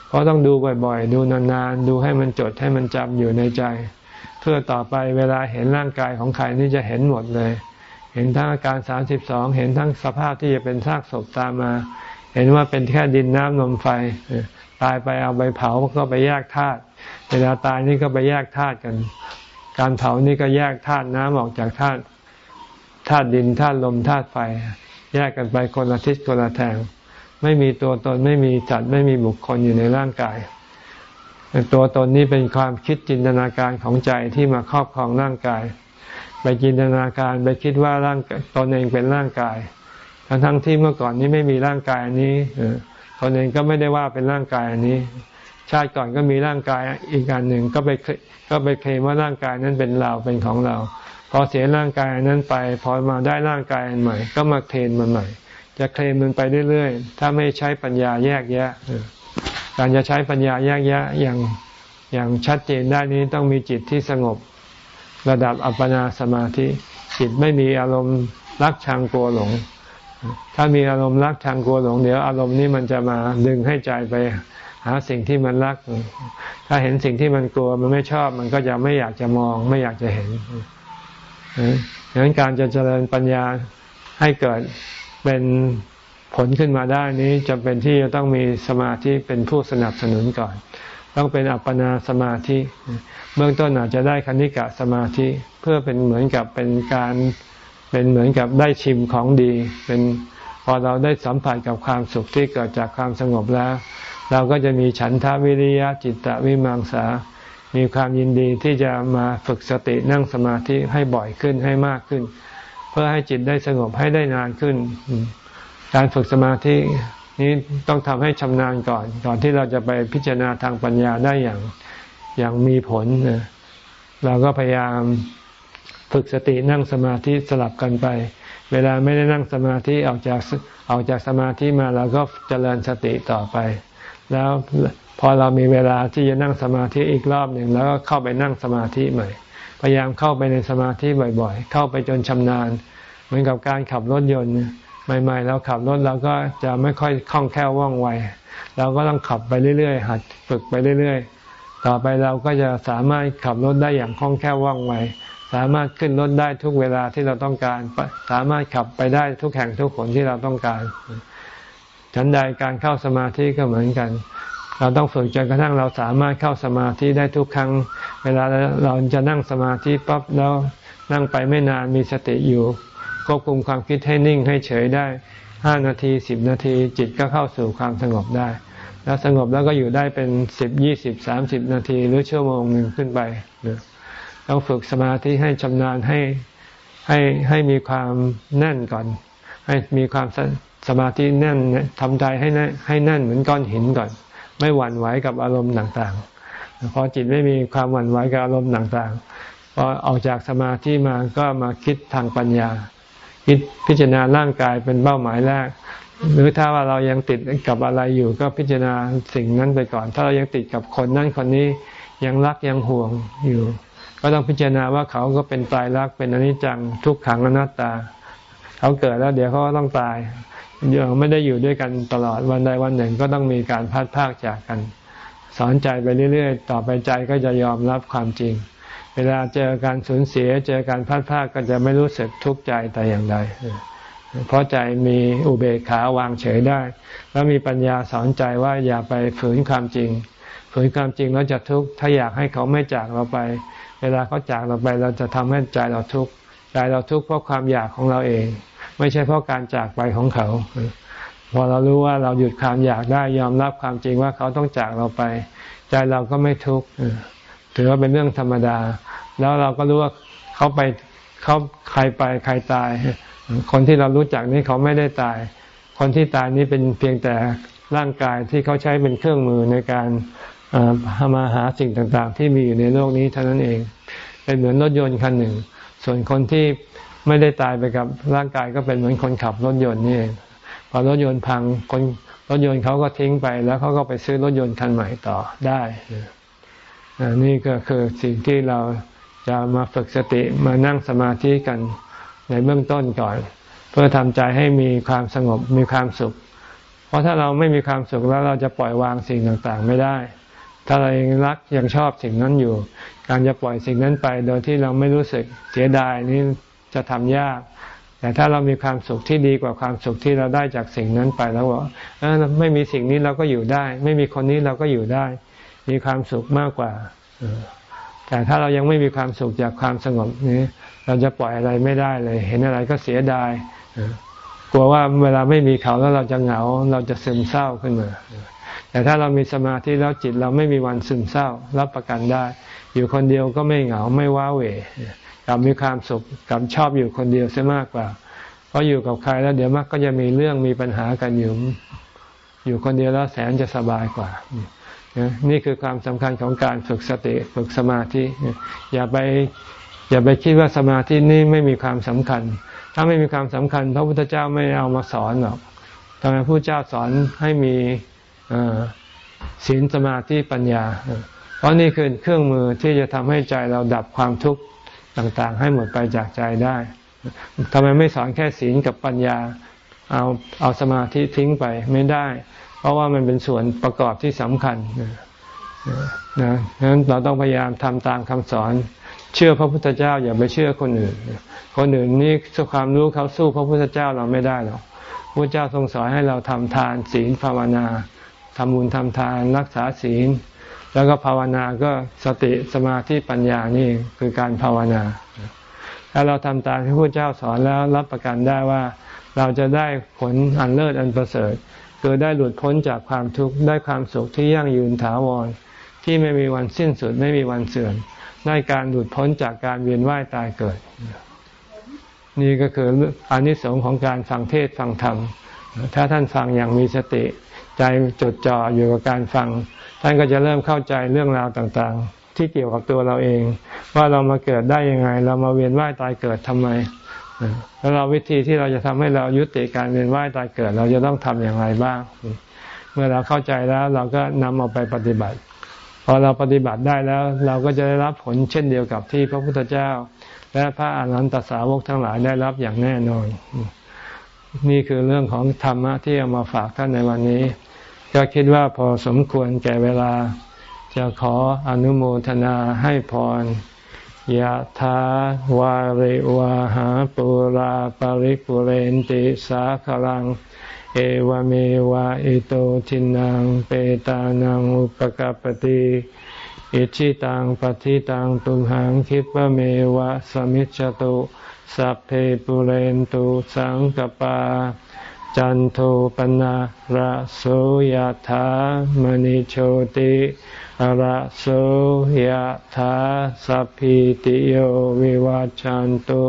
เพราะต้องดูบ่อยๆ ดูนานๆ ดูให้มันจดให้มันจำอยู่ในใจ เพื่อต่อไปเวลาเห็นร่างกายของใครนี่จะเห็นหมดเลย เห็นทั้งอาการสามสิบสองเห็นทั้งสภาพที่จะเป็นซากศพตามมา เห็นว่าเป็นแค่ดินน้ำลมไฟ ตายไปเอาไปเผาก็ไปแยกธาตุเวลาตายนี่ก็ไปแยกธาตุกัน การเผานี่ก็แยกธาตุน้ำออกจากธาตุธาตุดินธาตุลมธาตุไฟ แยกกันไปคนละทิศคนละทาง ไม่มีตัวตนไม่มีจัดไม่มีบุคคลอยู่ในร่างกาย ตัวตนนี้เป็นความคิดจินตนาการของใจที่มาครอบครองร่างกาย ไปจินตนาการไปคิดว่าร่างตนเองเป็นร่างกาย ทั้งทั้งที่เมื่อก่อนนี้ไม่มีร่างกายอันนี้ตนเองก็ไม่ได้ว่าเป็นร่างกายอันนี้ ชาติก่อนก็มีร่างกายอีกการหนึ่งก็ไปก็ไปเคลมว่าร่างกายนั้นเป็นเราเป็นของเรา พอเสียร่างกายนั้นไปพอมาได้ร่างกายอันใหม่ ก็มาเคลมมันใหม่ จะเคลมมันไปเรื่อยๆ ถ้าไม่ใช้ปัญญาแยกแยะการจะใช้ปัญญาแยกแยะอย่างอย่างชัดเจนได้นี้ต้องมีจิตที่สงบ ระดับอัปปนาสมาธิ จิตไม่มีอารมณ์รักชังกลัวหลง ถ้ามีอารมณ์รักชังกลัวหลง เดี๋ยวอารมณ์นี้มันจะมาดึงให้ใจไปหาสิ่งที่มันรัก ถ้าเห็นสิ่งที่มันกลัวมันไม่ชอบ มันก็จะไม่อยากจะมอง ไม่อยากจะเห็นดังนั้นการจะเจริญปัญญาให้เกิด เป็นผลขึ้นมาได้นี้จำเป็นที่จะต้องมีสมาธิเป็นผู้สนับสนุนก่อน ต้องเป็นอัปปนาสมาธิ เบื้องต้นอาจจะได้คณิกะสมาธิเพื่อเป็นเหมือนกับเป็นการเป็นเหมือนกับได้ชิมของดี เป็นพอเราได้สัมผัสกับความสุขที่เกิดจากความสงบแล้ว เราก็จะมีฉันทาวิริยะจิตตวิมังสา มีความยินดีที่จะมาฝึกสตินั่งสมาธิให้บ่อยขึ้นให้มากขึ้น พื่อให้จิตได้สงบให้ได้นานขึ้น การฝึกสมาธินี้ต้องทำให้ชำนาญก่อน ก่อนที่เราจะไปพิจารณาทางปัญญาได้อย่างอย่างมีผลเราก็พยายามฝึกสตินั่งสมาธิสลับกันไป เวลาไม่ได้นั่งสมาธิออกจากออกจากสมาธิมาเราก็เจริญสติต่อไป แล้วพอเรามีเวลาที่จะนั่งสมาธิอีกรอบหนึ่งแล้วก็เข้าไปนั่งสมาธิใหม่ พยายามเข้าไปในสมาธิบ่อยๆ เข้าไปจนชำนาญ เหมือนกับการขับรถยนต์ใหม่ๆเราขับรถเราก็จะไม่ค่อยคล่องแคล่วว่องไวเราก็ต้องขับไปเรื่อยๆ หัดฝึกไปเรื่อยๆ ต่อไปเราก็จะสามารถขับรถได้อย่างคล่องแคล่วว่องไวสามารถขึ้นรถได้ทุกเวลาที่เราต้องการ สามารถขับไปได้ทุกแห่งทุกคนที่เราต้องการฉันใดการเข้าสมาธิก็เหมือนกัน เราต้องฝึกจนกระทั่งเราสามารถเข้าสมาธิได้ทุกครั้ง เวลาเราจะนั่งสมาธิปั๊บแล้วนั่งไปไม่นานมีสติอยู่ ควบคุมความคิดให้นิ่งให้เฉยได้ห้านาทีสิบนาทีจิตก็เข้าสู่ความสงบได้ แล้วสงบแล้วก็อยู่ได้เป็นสิบยี่สิบสามสิบนาทีหรือชั่วโมงหนึ่งขึ้นไปต้องฝึกสมาธิให้ชำนาญให้ให้ให้มีความแน่นก่อน ให้มีความสมาธิแน่นทำใจให้แน่นให้แน่นเหมือนก้อนหินก่อน ไม่หวั่นไหวกับอารมณ์ต่างๆ พอจิตไม่มีความหวั่นไหวกับอารมณ์ต่างๆ พอออกจากสมาธิมาก็มาคิดทางปัญญา คิดพิจารณาร่างกายเป็นเป้าหมายแรก หรือถ้าว่าเรายังติดกับอะไรอยู่ก็พิจารณาสิ่งนั้นไปก่อน ถ้าเรายังติดกับคนนั้นคนนี้ยังรักยังห่วงอยู่ ก็ต้องพิจารณาว่าเขาก็เป็นตายรักเป็นอนิจจังทุกขังอนัตตา เขาเกิดแล้วเดี๋ยวเขาก็ต้องตาย ยังไม่ได้อยู่ด้วยกันตลอดวันใดวันหนึ่งก็ต้องมีการพัดพากจากกัน สอนใจไปเรื่อยๆ ต่อไปใจก็จะยอมรับความจริง เวลาเจอการสูญเสียเจอการพัดพาก็จะไม่รู้สึกทุกข์ใจแต่อย่างใดเพราะใจมีอุเบกขาวางเฉยได้ แล้วมีปัญญาสอนใจว่าอย่าไปฝืนความจริง ฝืนความจริงแล้วจะทุกข์ถ้าอยากให้เขาไม่จากเราไป เวลาเขาจากเราไปเราจะทำให้ใจเราทุกข์ใจเราทุกข์เพราะความอยากของเราเอง ไม่ใช่เพราะการจากไปของเขา พอเรารู้ว่าเราหยุดความอยากได้ยอมรับความจริงว่าเขาต้องจากเราไป ใจเราก็ไม่ทุกข์ถือว่าเป็นเรื่องธรรมดา แล้วเราก็รู้ว่าเขาไปเขาใครไปใครตาย คนที่เรารู้จักนี่เขาไม่ได้ตาย คนที่ตายนี่เป็นเพียงแต่ร่างกายที่เขาใช้เป็นเครื่องมือในการมาหาสิ่งต่างๆ ที่มีอยู่ในโลกนี้เท่านั้นเอง เป็นเหมือนรถยนต์คันหนึ่ง ส่วนคนที่ ไม่ได้ตายไปกับร่างกายก็เป็นเหมือนคนขับรถยนต์นี่พอรถยนต์พังคนรถยนต์เขาก็ทิ้งไป แล้วเขาก็ไปซื้อรถยนต์คันใหม่ต่อได้นี่ก็คือสิ่งที่เราจะมาฝึกสติมานั่งสมาธิกันในเบื้องต้นก่อน เพื่อทำใจให้มีความสงบมีความสุข เพราะถ้าเราไม่มีความสุขแล้วเราจะปล่อยวางสิ่งต่างๆ ไม่ได้ ถ้าเรายังรักยังชอบสิ่งนั้นอยู่ การจะปล่อยสิ่งนั้นไป โดยที่เราไม่รู้สึกเสียดายนี่ จะทำยาก แต่ถ้าเรามีความสุขที่ดีกว่าความสุขที่เราได้จากสิ่งนั้นไปแล้วว่าไม่มีสิ่งนี้เราก็อยู่ได้ ไม่มีคนนี้เราก็อยู่ได้ มีความสุขมากกว่าแต่ถ้าเรายังไม่มีความสุขจากความสงบนี้ เราจะปล่อยอะไรไม่ได้เลย เห็นอะไรก็เสียดายกลัวว่าเวลาไม่มีเขาแล้วเราจะเหงา เราจะซึมเศร้าขึ้นมาแต่ถ้าเรามีสมาธิแล้วจิตเราไม่มีวันซึมเศร้า รับประกันได้ อยู่คนเดียวก็ไม่เหงาไม่ว้าเหว กับมีความสุขกับชอบอยู่คนเดียวซะมากกว่า เพราะอยู่กับใครแล้วเดี๋ยวมักก็จะมีเรื่องมีปัญหากันอยู่อยู่คนเดียวแล้วแสนจะสบายกว่า นี่คือความสำคัญของการฝึกสติฝึกสมาธิ อย่าไปอย่าไปคิดว่าสมาธินี่ไม่มีความสำคัญ ถ้าไม่มีความสำคัญ พระพุทธเจ้าไม่เอามาสอนหรอกทำไมพระเจ้าสอนให้มีศีลสมาธิปัญญา เพราะนี่คือเครื่องมือที่จะทำให้ใจเราดับความทุกข์ ต่างๆ ให้หมดไปจากใจได้ทำไมไม่สอนแค่ศีลกับปัญญา เอาเอาสมาธิทิ้งไปไม่ได้ เพราะว่ามันเป็นส่วนประกอบที่สำคัญนะนั้นเราต้องพยายามทำตามคำสอน เชื่อพระพุทธเจ้า อย่าไปเชื่อคนอื่น คนอื่นนี่ความรู้เขาสู้พระพุทธเจ้าเราไม่ได้หรอกพระเจ้าทรงสอนให้เราทำทานศีลภาวนาทำบุญทำทานรักษาศีล แล้วก็ภาวนาก็สติสมาธิปัญญานี่คือการภาวนาถ้าเราทำตามที่พระเจ้าสอนแล้วรับประกันได้ว่า เราจะได้ผลอันเลิศอันประเสริฐคือได้หลุดพ้นจากความทุกข์ได้ความสุขที่ยั่งยืนถาวร ที่ไม่มีวันสิ้นสุดไม่มีวันเสื่อมได้การหลุดพ้นจากการเวียนว่ายตายเกิด นี่ก็คืออานิสงส์ของการฟังเทศฟังธรรมถ้าท่านฟังอย่างมีสติ ใจจดจ่ออยู่กับการฟัง ท่านก็จะเริ่มเข้าใจเรื่องราวต่างๆ ที่เกี่ยวกับตัวเราเอง ว่าเรามาเกิดได้ยังไง เรามาเวียนว่ายตายเกิดทำไมแล้วเราวิธีที่เราจะทำให้เรายุติการเวียนว่ายตายเกิด เราจะต้องทำอย่างไรบ้าง เมื่อเราเข้าใจแล้วเราก็นำเอาไปปฏิบัติพอเราปฏิบัติได้แล้ว เราก็จะได้รับผลเช่นเดียวกับที่พระพุทธเจ้า และพระอรหันตสาวกทั้งหลายได้รับอย่างแน่นอน นี่คือเรื่องของธรรมะที่เอามาฝากท่านในวันนี้ ก็คิดว่าพอสมควรแก่เวลา จะขออนุโมทนาให้พรยะถาวาริวาหาปุราปาริปุเรนติสาคลัง เอวเมวะอิโตทินังเปตานังอุปกปติอิชิตังปฏิตังตุมหังคิปเมวะสมิจจตุสัพเพปุเรนตุสังกปา จันโทปนะระโสยถามณิโชติระโสยถาสัพพิติโยวิวัจจันตุ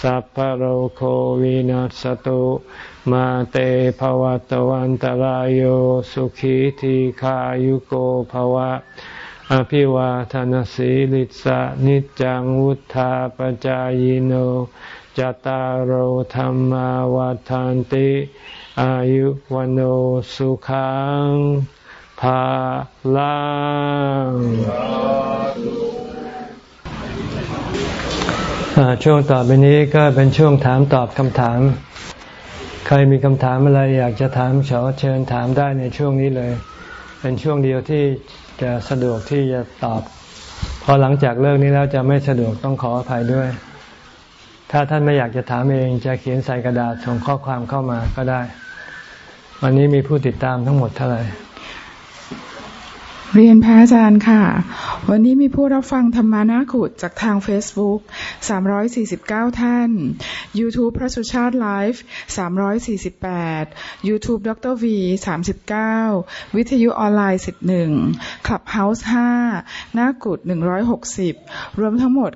สัพพโรโควินัสตุมาเตภวัตวันตารโยสุขีทีขายุโกภวะ อภิวาทานสีลิสะนิจังวุธาปจายโน จตารโหธรรมวาทานติ อายุวันโอสุขังภาลังช่วงต่อไปนี้ก็เป็นช่วงถามตอบคำถาม ใครมีคำถามอะไรอยากจะถามขอเชิญถามได้ในช่วงนี้เลย เป็นช่วงเดียวที่จะสะดวกที่จะตอบ พอหลังจากเลิกนี้แล้วจะไม่สะดวกต้องขออภัยด้วย ถ้าท่านไม่อยากจะถามเองจะเขียนใส่กระดาษส่งข้อความเข้ามาก็ได้ วันนี้มีผู้ติดตามทั้งหมดเท่าไหร่เรียนพระอาจารย์ค่ะ วันนี้มีผู้รับฟังธรรมานาขุดจากทาง Facebook 349 ท่าน YouTube พระสุชาติไลฟ์348 YouTube ดร V 39 วิทยุออนไลน์ 11 Clubhouse 5นากุด160 รวมทั้งหมด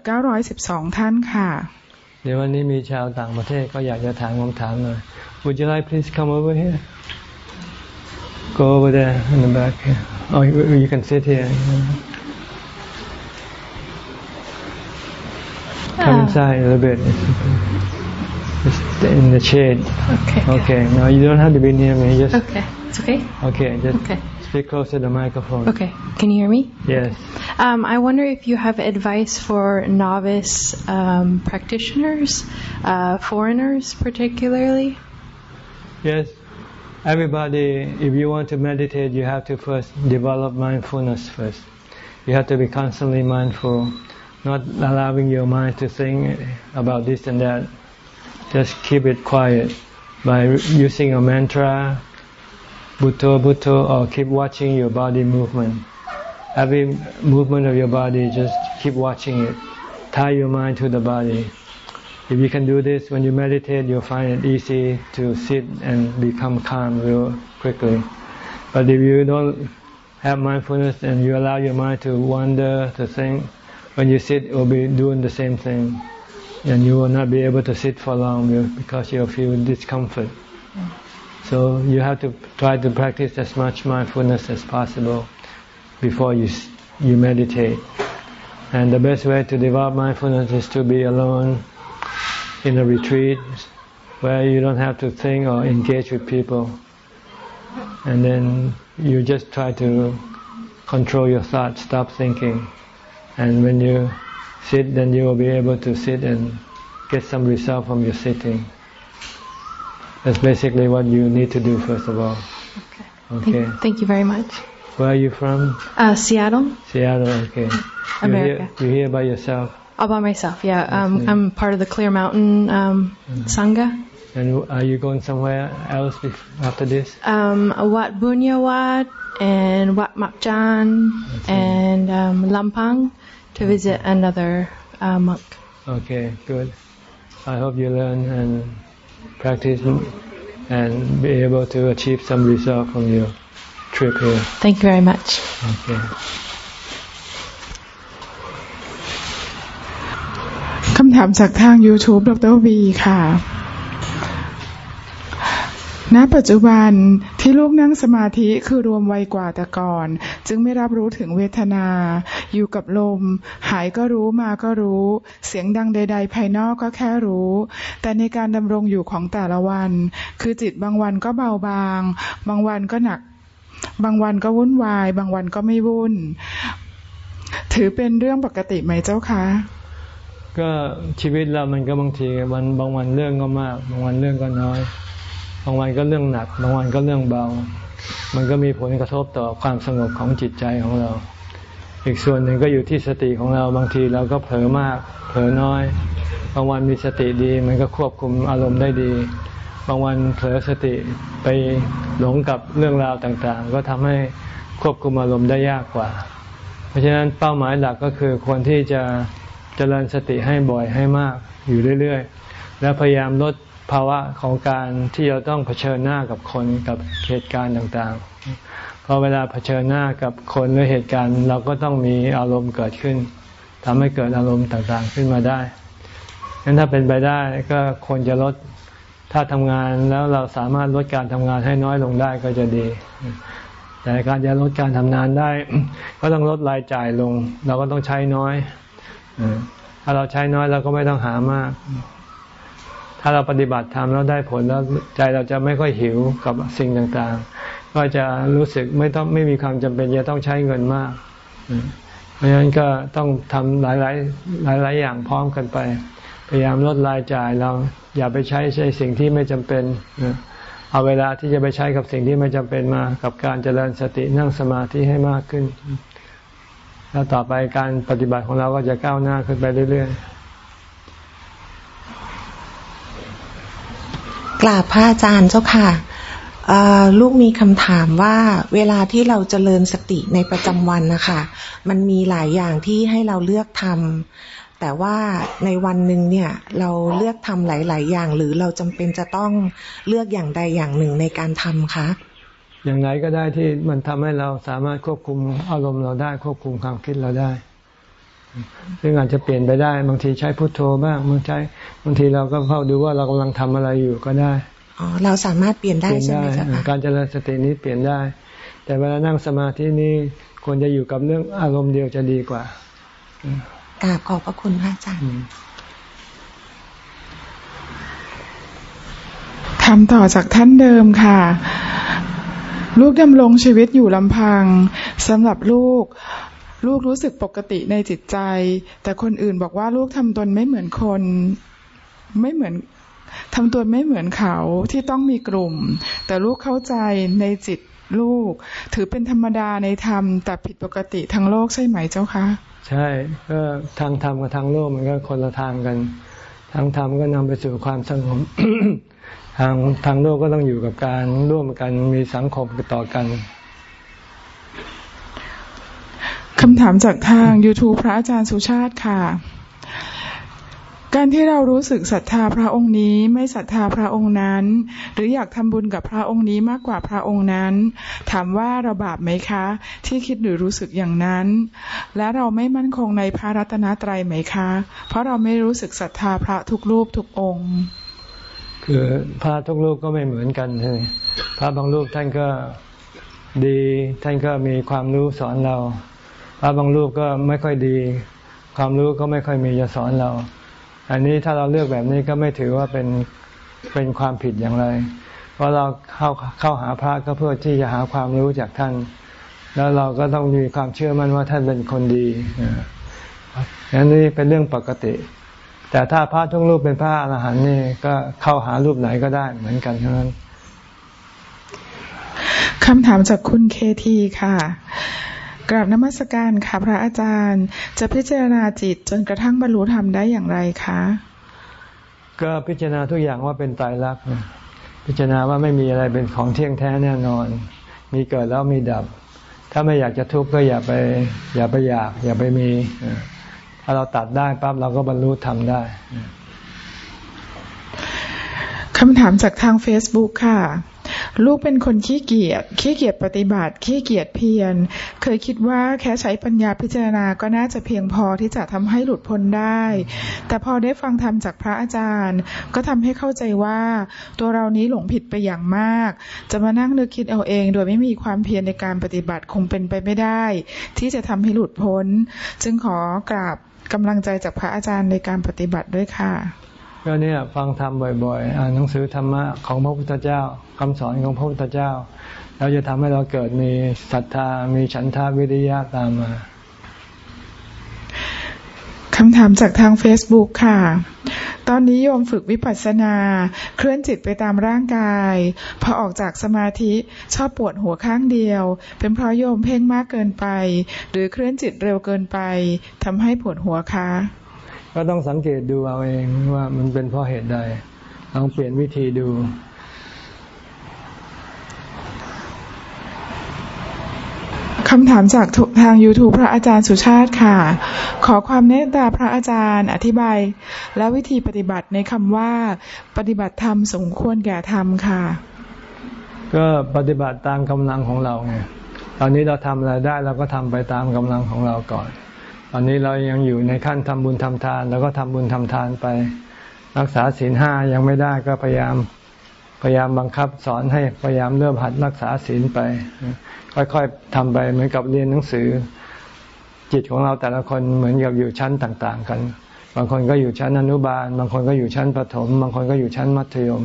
912 ท่านค่ะ เดี๋ยววันนี้มีชาวต่างประเทศก็อยากจะถามคำถามหน่อย Would you like please come over here Go over there in the back here Oh, you, can sit here. Come uh, inside a little bit. Just in the shade. Okay. Okay. No, you don't have to be near me. Just. Okay. It's okay. Okay. Just okay. Speak close to the microphone. Okay. Can you hear me? Yes. Um, I wonder if you have advice for novice um, practitioners, uh, foreigners particularly. Yes everybody, if you want to meditate, you have to first develop mindfulness first. You have to be constantly mindful, not allowing your mind to think about this and that. Just keep it quiet by using a mantra, Bhutto, Bhutto, or keep watching your body movement. Every movement of your body, just keep watching it. Tie your mind to the body. If you can do this when you meditate, you'll find it easy to sit and become calm real quickly. But if you don't have mindfulness and you allow your mind to wander, to think, when you sit, it will be doing the same thing. And you will not be able to sit for long because you'll feel discomfort. So you have to try to practice as much mindfulness as possible before you you meditate. And the best way to develop mindfulness is to be alone in a retreat where you don't have to think or engage with people. And then you just try to control your thoughts, stop thinking. And when you sit, then you will be able to sit and get some result from your sitting. That's basically what you need to do first of all. Okay. Okay. Thank, thank you very much. Where are you from? Uh, Seattle. Seattle, okay. America. You here, you here by yourself? All by myself, yeah. Um, I'm part of the Clear Mountain um, mm-hmm. Sangha. And are you going somewhere else after this? Um, Wat Bunyawat and Wat Makjan and um, Lampang to visit another uh, monk. Okay, good. I hope you learn and practice and be able to achieve some result from your trip here. Thank you very much. Okay. คำถามจากทาง YouTube ดรวีค่ะ ณปัจจุบันที่ลูกนั่งสมาธิคือรวมไวกว่าแต่ก่อน จึงไม่รับรู้ถึงเวทนา อยู่กับลม หายก็รู้มาก็รู้ เสียงดังใด ๆ ภายนอกก็แค่รู้ แต่ในการดำรงอยู่ของแต่ละวัน คือจิตบางวันก็เบาบาง บางวันก็หนัก บางวันก็วุ่นวาย บางวันก็ไม่วุ่น ถือเป็นเรื่องปกติไหมเจ้าคะก็ชีวิตเรามันก็บางทีวันบางวันเรื่องก็มาก บางวันเรื่องก็น้อย บางวันก็เรื่องหนัก บางวันก็เรื่องเบา มันก็มีผลกระทบต่อความสงบของจิตใจของเรา อีกส่วนหนึ่งก็อยู่ที่สติของเราบางทีเราก็เผลอมาก เผลอน้อย บางวันมีสติดี มันก็ควบคุมอารมณ์ได้ดี บางวันเผลอสติไปหลงกับเรื่องราวต่างๆ ก็ทำให้ควบคุมอารมณ์ได้ยากกว่า เพราะฉะนั้นเป้าหมายหลักก็คือควรที่จะเจริญสติให้บ่อยให้มากอยู่เรื่อยๆ แล้วพยายามลด ภาวะของการที่เราต้องเผชิญหน้ากับคนกับเหตุการณ์ต่างๆเพราะเวลาเผชิญหน้ากับคนหรือเหตุการณ์เราก็ต้องมีอารมณ์เกิดขึ้นทำให้เกิดอารมณ์ต่างๆขึ้นมาได้งั้นถ้าเป็นไปได้ก็ควรจะลดถ้าทำงานแล้วเราสามารถลดการทำงานให้น้อยลงได้ก็จะดี แต่การจะลดการทำงานได้ ก็ต้องลดรายจ่ายลง เราก็ต้องใช้น้อยถ้าเราใช้น้อยเราก็ไม่ต้องหามาก ถ้าเราปฏิบัติทำแล้วได้ผลแล้วใจเราจะไม่ค่อยหิวกับสิ่งต่างๆ ก็จะรู้สึกไม่ต้องไม่มีความจำเป็นจะต้องใช้เงินมาก เพราะฉะนั้นก็ต้องทำหลายๆหลาย ๆ อย่างพร้อมกันไป พยายามลดรายจ่ายเราอย่าไปใช้ใช้สิ่งที่ไม่จำเป็นเอาเวลาที่จะไปใช้กับสิ่งที่ไม่จำเป็นมากับการเจริญสตินั่งสมาธิให้มากขึ้น แล้วต่อไปการปฏิบัติของเราก็จะก้าวหน้าขึ้นไปเรื่อยๆ กราบพระอาจารย์เจ้าค่ะลูกมีคำถามว่าเวลาที่เราจเจริญสติในประจำวันนะคะมันมีหลายอย่างที่ให้เราเลือกทำแต่ว่าในวันหนึ่งเนี่ยเราเลือกทำหลาย ๆ อย่าง หรือเราจำเป็นจะต้องเลือกอย่างใดอย่างหนึ่งในการทำคะอย่างไหนก็ได้ที่มันทำให้เราสามารถควบคุมอารมณ์เราได้ควบคุมความคิดเราได้ ซึ่งอาจจะเปลี่ยนไปได้ บางทีใช้พุโทโธบ้างบางใช้บางทีเราก็เฝ้าดูว่าเรากำลังทำอะไรอยู่ก็ได้อ๋อเราสามารถเปลี่ยนได้ใช่ไหมคะการเจริญสตินี้เปลี่ยนได้ แต่เวลานั่งสมาธินี้ควรจะอยู่กับเรื่องอารมณ์เดียวจะดีกว่ากราบขอบพระคุณพระอาจารย์ทำต่อจากท่านเดิมค่ะ ลูกดำรงชีวิตอยู่ลำพังสำหรับลูก ลูกรู้สึกปกติในจิตใจ แต่คนอื่นบอกว่าลูกทำตนไม่เหมือนคนไม่เหมือนทำตัวไม่เหมือนเขาที่ต้องมีกลุ่ม แต่ลูกเข้าใจในจิตลูก ถือเป็นธรรมดาในธรรม แต่ผิดปกติทางโลกใช่ไหมเจ้าคะ ใช่ก็ทางธรรมกับทางโลกมันก็คนละทางกัน ทางธรรมก็นำไปสู่ความสงบทางทางโลกก็ต้องอยู่กับการร่วมกันมีสังคมต่อกัน คำถามจากทาง YouTube พระอาจารย์สุชาติค่ะ การที่เรารู้สึกศรัทธาพระองค์นี้ไม่ศรัทธาพระองค์นั้น หรืออยากทำบุญกับพระองค์นี้มากกว่าพระองค์นั้น ถามว่าเราบาปไหมคะ ที่คิดหรือรู้สึกอย่างนั้น และเราไม่มั่นคงในพระรัตนตรัยไหมคะ เพราะเราไม่รู้สึกศรัทธาพระทุกรูปทุกองค์ คือพระทุกรูปก็ไม่เหมือนกันใช่ไหมพระบางรูปท่านก็ดีท่านก็มีความรู้สอนเรา พระบางรูปก็ไม่ค่อยดี ความรู้ก็ไม่ค่อยมีจะสอนเรา อันนี้ถ้าเราเลือกแบบนี้ก็ไม่ถือว่าเป็นเป็นความผิดอย่างไร เพราะเราเข้าเข้าหาพระก็เพื่อที่จะหาความรู้จากท่าน แล้วเราก็ต้องมีความเชื่อมั่นว่าท่านเป็นคนดีอันนี้เป็นเรื่องปกติ แต่ถ้าพระทุกรูปเป็นพระอรหันต์นี่ก็เข้าหารูปไหนก็ได้เหมือนกันเท่านั้นคำถามจากคุณเคทีค่ะ กราบนมัสการค่ะพระอาจารย์ จะพิจารณาจิตจนกระทั่งบรรลุธรรมได้อย่างไรคะ ก็พิจารณาทุกอย่างว่าเป็นตายรักพิจารณาว่าไม่มีอะไรเป็นของเที่ยงแท้แน่นอน มีเกิดแล้วมีดับ ถ้าไม่อยากจะทุกข์ก็อย่าไป อย่าไปอยาก อย่าไปมีถ้าเราตัดได้ปั๊บเราก็บรรลุทำได้คำถามจากทาง Facebook ค่ะ ลูกเป็นคนขี้เกียจขี้เกียจปฏิบัติ ขี้เกียจเพียร เคยคิดว่าแค่ใช้ปัญญาพิจารณาก็น่าจะเพียงพอที่จะทำให้หลุดพ้นได้ แต่พอได้ฟังธรรมจากพระอาจารย์ ก็ทำให้เข้าใจว่า ตัวเรานี้หลงผิดไปอย่างมาก จะมานั่งนึกคิดเอาเอง โดยไม่มีความเพียรในการปฏิบัติคงเป็นไปไม่ได้ ที่จะทำให้หลุดพ้น จึงขอกราบกำลังใจจากพระอาจารย์ในการปฏิบัติด้วยค่ะก็เนี่ยฟังธรรมบ่อยๆ อ่านหนังสือธรรมะของพระพุทธเจ้า คำสอนของพระพุทธเจ้าเราจะทำให้เราเกิดมีศรัทธา มีฉันทาวิริยะตามมาคำถามจากทาง Facebook ค่ะ ตอนนี้โยมฝึกวิปัสสนา เคลื่อนจิตไปตามร่างกาย พอออกจากสมาธิชอบปวดหัวข้างเดียว เป็นเพราะโยมเพ่งมากเกินไป หรือเคลื่อนจิตเร็วเกินไปทำให้ปวดหัวคะก็ต้องสังเกตดูเอาเองว่ามันเป็นเพราะเหตุใดลองเปลี่ยนวิธีดู คำถามจากทาง YouTube พระอาจารย์สุชาติค่ะ ขอความเมตตาพระอาจารย์อธิบาย และวิธีปฏิบัติในคำว่า ปฏิบัติธรรมสมควรแก่ธรรมค่ะ ก็ปฏิบัติตามกำลังของเราไงตอนนี้เราทำอะไรได้เราก็ทำไปตามกำลังของเราก่อน ตอนนี้เรายังอยู่ในขั้นทำบุญทำทานเราก็ทำบุญทำทานไป รักษาศีลห้ายังไม่ได้ก็พยายามพยายามบังคับสอนให้พยายามเริ่มหัดรักษาศีลไป ค่อยๆทำไปเหมือนกับเรียนหนังสือ จิตของเราแต่ละคนเหมือนกับอยู่ชั้นต่าง ๆ กัน บางคนก็อยู่ชั้นอนุบาล บางคนก็อยู่ชั้นประถม บางคนก็อยู่ชั้นมัธยม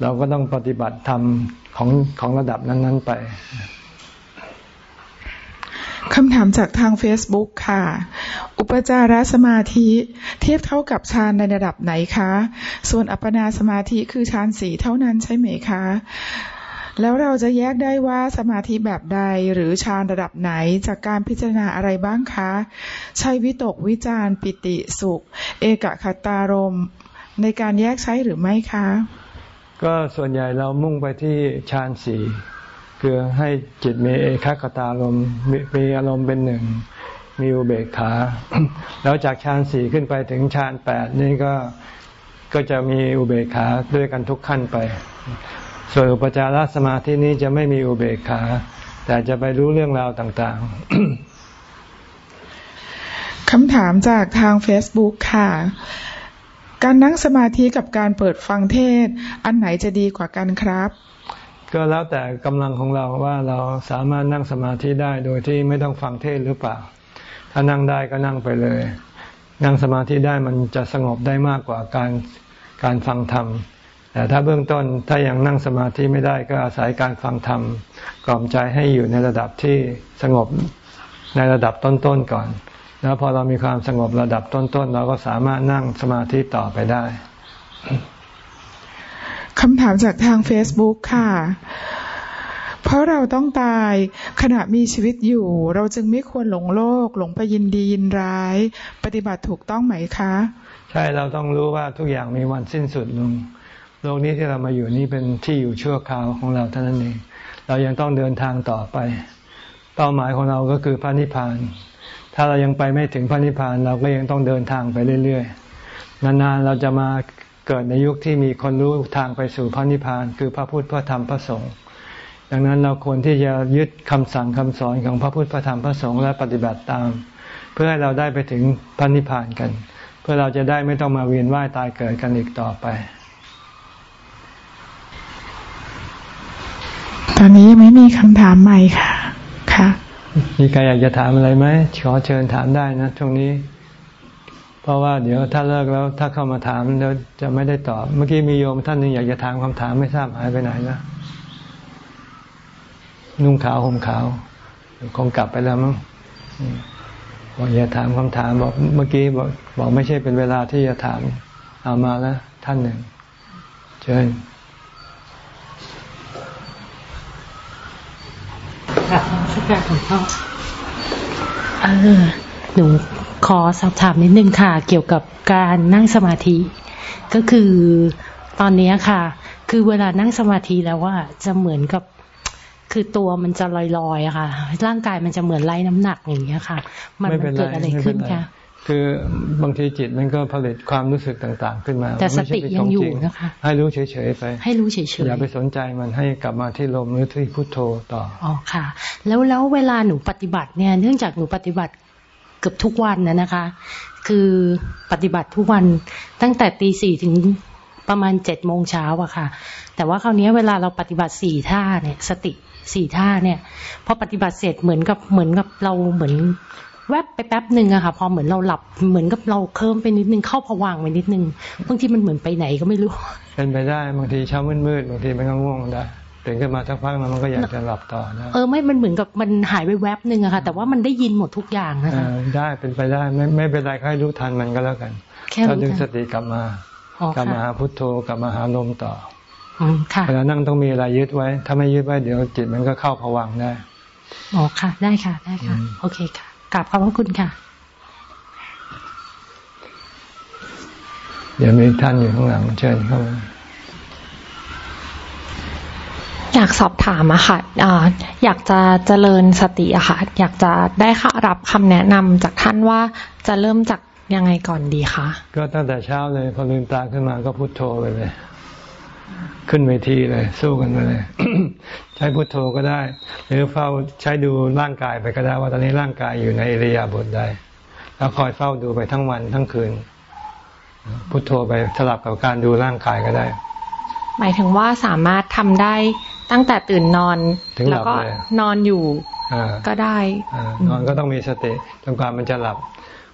เราก็ต้องปฏิบัติธรรมของของระดับนั้น ๆ ไปคำถามจากทาง Facebook ค่ะ อุปจารสมาธิเทียบเท่ากับฌานในระดับไหนคะ ส่วนอัปปนาสมาธิคือฌานสี่เท่านั้นใช่ไหมคะ แล้วเราจะแยกได้ว่าสมาธิแบบใดหรือฌานระดับไหนจากการพิจารณาอะไรบ้างคะ ใช้วิตกวิจารปิติสุข เอกคตารม ในการแยกใช้หรือไม่คะ ก็ส่วนใหญ่เรามุ่งไปที่ฌานสี่คือให้จิตมีเอกคตารมมีอารมณ์เป็นหนึ่งมีอุเบกขา แล้วจากฌานสี่ขึ้นไปถึงฌานแปดนี่ก็ก็จะมีอุเบกขาด้วยกันทุกขั้นไป ส่วนอุปจารสมาธินี้จะไม่มีอุเบกขา แต่จะไปรู้เรื่องราวต่างๆคำถามจากทาง Facebook ค่ะ การนั่งสมาธิกับการเปิดฟังเทศ อันไหนจะดีกว่ากันครับ ก็แล้วแต่กำลังของเราว่าเราสามารถนั่งสมาธิได้โดยที่ไม่ต้องฟังเทศหรือเปล่า ถ้านั่งได้ก็นั่งไปเลย นั่งสมาธิได้มันจะสงบได้มากกว่าการการฟังธรรม แต่ถ้าเบื้องต้นถ้ายังนั่งสมาธิไม่ได้ก็อาศัยการฟังธรรมกล่อมใจให้อยู่ในระดับที่สงบในระดับต้นๆก่อน แล้วพอเรามีความสงบระดับต้นๆเราก็สามารถนั่งสมาธิต่อไปได้คำถามจากทาง Facebook ค่ะ เพราะเราต้องตายขณะมีชีวิตอยู่ เราจึงไม่ควรหลงโลก หลงไปยินดียินร้าย ปฏิบัติถูกต้องไหมคะ ใช่เราต้องรู้ว่าทุกอย่างมีวันสิ้นสุดลง โลกนี้ที่เรามาอยู่นี่เป็นที่อยู่ชั่วคราวของเราเท่านั้นเอง เรายังต้องเดินทางต่อไป เป้าหมายของเราก็คือพระนิพพาน ถ้าเรายังไปไม่ถึงพระนิพพานเราก็ยังต้องเดินทางไปเรื่อยๆ นานๆเราจะมาเกิดในยุคที่มีคนรู้ทางไปสู่พระนิพพาน คือพระพุทธพระธรรมพระสงฆ์ดังนั้นเราควรที่จะยึดคำสั่งคำสอนของพระพุทธพระธรรมพระสงฆ์และปฏิบัติตาม เพื่อให้เราได้ไปถึงพระนิพพานกัน เพื่อเราจะได้ไม่ต้องมาเวียนว่ายตายเกิดกันอีกต่อไป อนนี้ยังไม่มีคำถามใหม่ค่ะ ค่ะ มีใครอยากจะถามอะไรไหมขอเชิญถามได้นะช่วงนี้ เพราะว่าเดี๋ยวถ้าเลิกแล้วถ้าเข้ามาถามแล้วจะไม่ได้ตอบ เมื่อกี้มีโยมท่านหนึ่งอยากจะถามคำถามไม่ทราบหายไปไหนนะนุ่งขาวห่มขาวคงกลับไปแล้วมั้งบอกอย่าถามคำถามบอกเมื่อกี้บอกบอกไม่ใช่เป็นเวลาที่จะถามเอามาแล้วท่านหนึ่งเชิญค่ะสักการของพ่อ เออหนูขอสอบถามนิดนึงค่ะ เกี่ยวกับการนั่งสมาธิ ก็คือตอนนี้ค่ะ คือเวลานั่งสมาธิแล้วว่าจะเหมือนกับคือตัวมันจะลอยๆอะค่ะ ร่างกายมันจะเหมือนไล่น้ำหนักอย่างเงี้ยค่ะ มันเกิดอะไรขึ้นคะ คือบางทีจิตมันก็ผลิตความรู้สึกต่าง ๆ ขึ้นมาแต่สติยังอยู่นะคะให้รู้เฉยๆไป ให้รู้เฉยๆอย่าไปสนใจมันให้กลับมาที่ลมหรือที่พุทโธต่ออ๋อค่ะ แล้วแล้วเวลาหนูปฏิบัติเนี่ยเนื่องจากหนูปฏิบัติเกือบทุกวันนะนะคะ คือปฏิบัติทุกวันตั้งแต่ตีสี่ถึงประมาณเจ็ดโมงเช้าอะค่ะ แต่ว่าคราวนี้เวลาเราปฏิบัติสี่ท่าเนี่ย สติสี่ท่าเนี่ยพอปฏิบัติเสร็จเหมือนกับเหมือนกับเราเหมือน แวบไปแป๊บหนึ่งอะค่ะ พอเหมือนเราหลับเหมือนกับเราเคลิ้มไปนิดนึงเข้าผวังไปนิดนึงบางทีมันเหมือนไปไหนก็ไม่รู้ เป็นไปได้บางทีเช้ามืดๆบางทีมันก็ง่วงได้ตื่นขึ้นมาสักพักแล้วมันก็อยากจะหลับต่อนะเออไม่มันเหมือนกับมันหายไปแวบหนึ่งอะค่ะ แต่ว่ามันได้ยินหมดทุกอย่างนะคะได้เป็นไปได้ไม่ไม่เป็นไรแค่รู้ทันมันก็แล้วกันแค่เรารู้ดึงทันสติกลับมาอ๋อกลับมาค่ะหาพุทโธกลับมาหาลมต่ออืมค่ะเวลานั่งต้องมีอะไรยึดไว้ ถ้าไม่ยึดไว้เดี๋ยวจิตมันก็เข้าผวังค์ได้อ๋อค่ะ ได้ค่ะได้ค่ะอืมโอเคค่ะ กราบขอบพระคุณค่ะเดี๋ยวมีท่านอยู่ข้างหลังเชิญเข้ามาอยากสอบถามอะค่ะอ่าอยากจะเจริญสติอะค่ะ อยากจะได้ค่ะรับคำแนะนำจากท่านว่าจะเริ่มจากยังไงก่อนดีคะ ก็ตั้งแต่เช้าเลย พอลืมตาขึ้นมาก็พุทโธไปเลย ขึ้นเวทีเลย สู้กันไปเลย ใช้พุทโธก็ได้ หรือเฝ้าใช้ดูร่างกายไปก็ได้ว่าตอนนี้ร่างกายอยู่ในอิริยาบถใดแล้วคอยเฝ้าดูไปทั้งวันทั้งคืน พุทโธไปสลับกับการดูร่างกายก็ได้ หมายถึงว่าสามารถทำได้ตั้งแต่ตื่นนอนถึงหแล้ลัวบก็เลยนอนอยู่อ่าก็ได้อ่านอนก็ต้องมีสติจนกว่ามันจะหลับ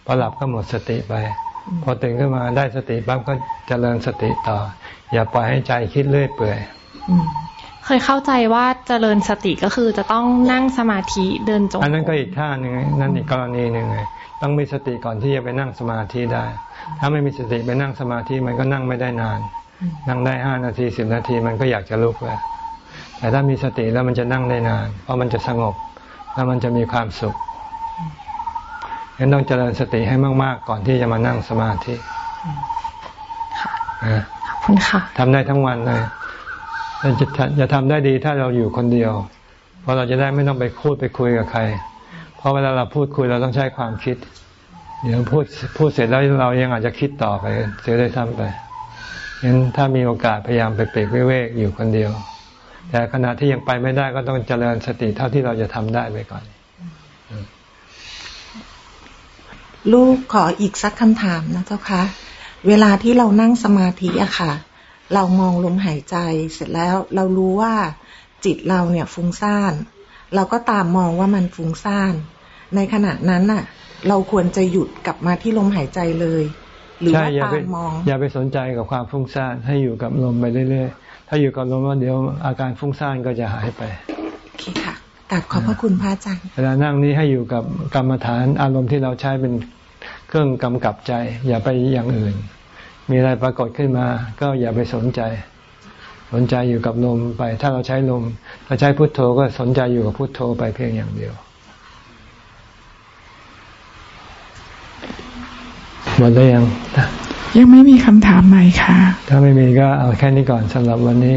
พอหลับก็หมดสติไป พอตื่นขึ้นมาได้สติปั๊บก็เจริญสติต่อ อย่าปล่อยให้ใจคิดเรื่อยเปื่อยอืมเคยเข้าใจว่าเจริญสติก็คือจะต้องนั่งสมาธิเดินจงกรมอันนั้นก็อีกท่าหนึ่งไงนั่นอีกกรณีหนึ่งไงต้องมีสติก่อนที่จะไปนั่งสมาธิได้ ถ้าไม่มีสติไปนั่งสมาธิมันก็นั่งไม่ได้นาน นั่งได้ห้านาทีสิบนาทีมันก็อยากจะลุกแล้วแต่ถ้ามีสติแล้วมันจะนั่งได้นาน เพราะมันจะสงบ แล้วมันจะมีความสุข งั้นต้องเจริญสติให้มาก ๆ ก่อนที่จะมานั่งสมาธิอ่าขอบคุณค่ะทำได้ทั้งวันเลยเราจะจะทำได้ดีถ้าเราอยู่คนเดียว เพราะเราจะได้ไม่ต้องไปพูดไปคุยกับใคร เพราะเวลาเราพูดคุยเราต้องใช้ความคิด เดี๋ยวพูดพูดเสร็จแล้วเรายังอาจจะคิดต่อไป เสียได้ซ้ำไปงั้นถ้ามีโอกาสพยายามไปเปรกวิเวกอยู่คนเดียว แต่ขณะที่ยังไปไม่ได้ก็ต้องเจริญสติเท่าที่เราจะทำได้ไปก่อน ลูกขออีกสักคำถามนะเจ้าคะเวลาที่เรานั่งสมาธิอะค่ะ เรามองลมหายใจเสร็จแล้วเรารู้ว่าจิตเราเนี่ยฟุ้งซ่าน เราก็ตามมองว่ามันฟุ้งซ่าน ในขณะนั้นน่ะ เราควรจะหยุดกลับมาที่ลมหายใจเลย หรือใช่ว่าอย่าตาไปมมองอย่าไปสนใจกับความฟุ้งซ่านให้อยู่กับลมไปเรื่อยๆถ้าอยู่กับลมแล้วเดี๋ยวอาการฟุ้งซ่านก็จะหายไปโอเคค่ะ กราบขอบพระคุณพระอาจารย์เวลานั่งนี้ให้อยู่กับกรรมฐานอารมณ์ที่เราใช้เป็นเครื่องกำกับใจ อย่าไปอย่างอื่น มีอะไรปรากฏขึ้นมา ก็อย่าไปสนใจ สนใจอยู่กับลมไป ถ้าเราใช้ลมถ้าใช้พุทโธก็สนใจอยู่กับพุทโธไปเพียงอย่างเดียวหมดแล้วยังยังไม่มีคำถามใหม่ค่ะ ถ้าไม่มีก็เอาแค่นี้ก่อนสำหรับวันนี้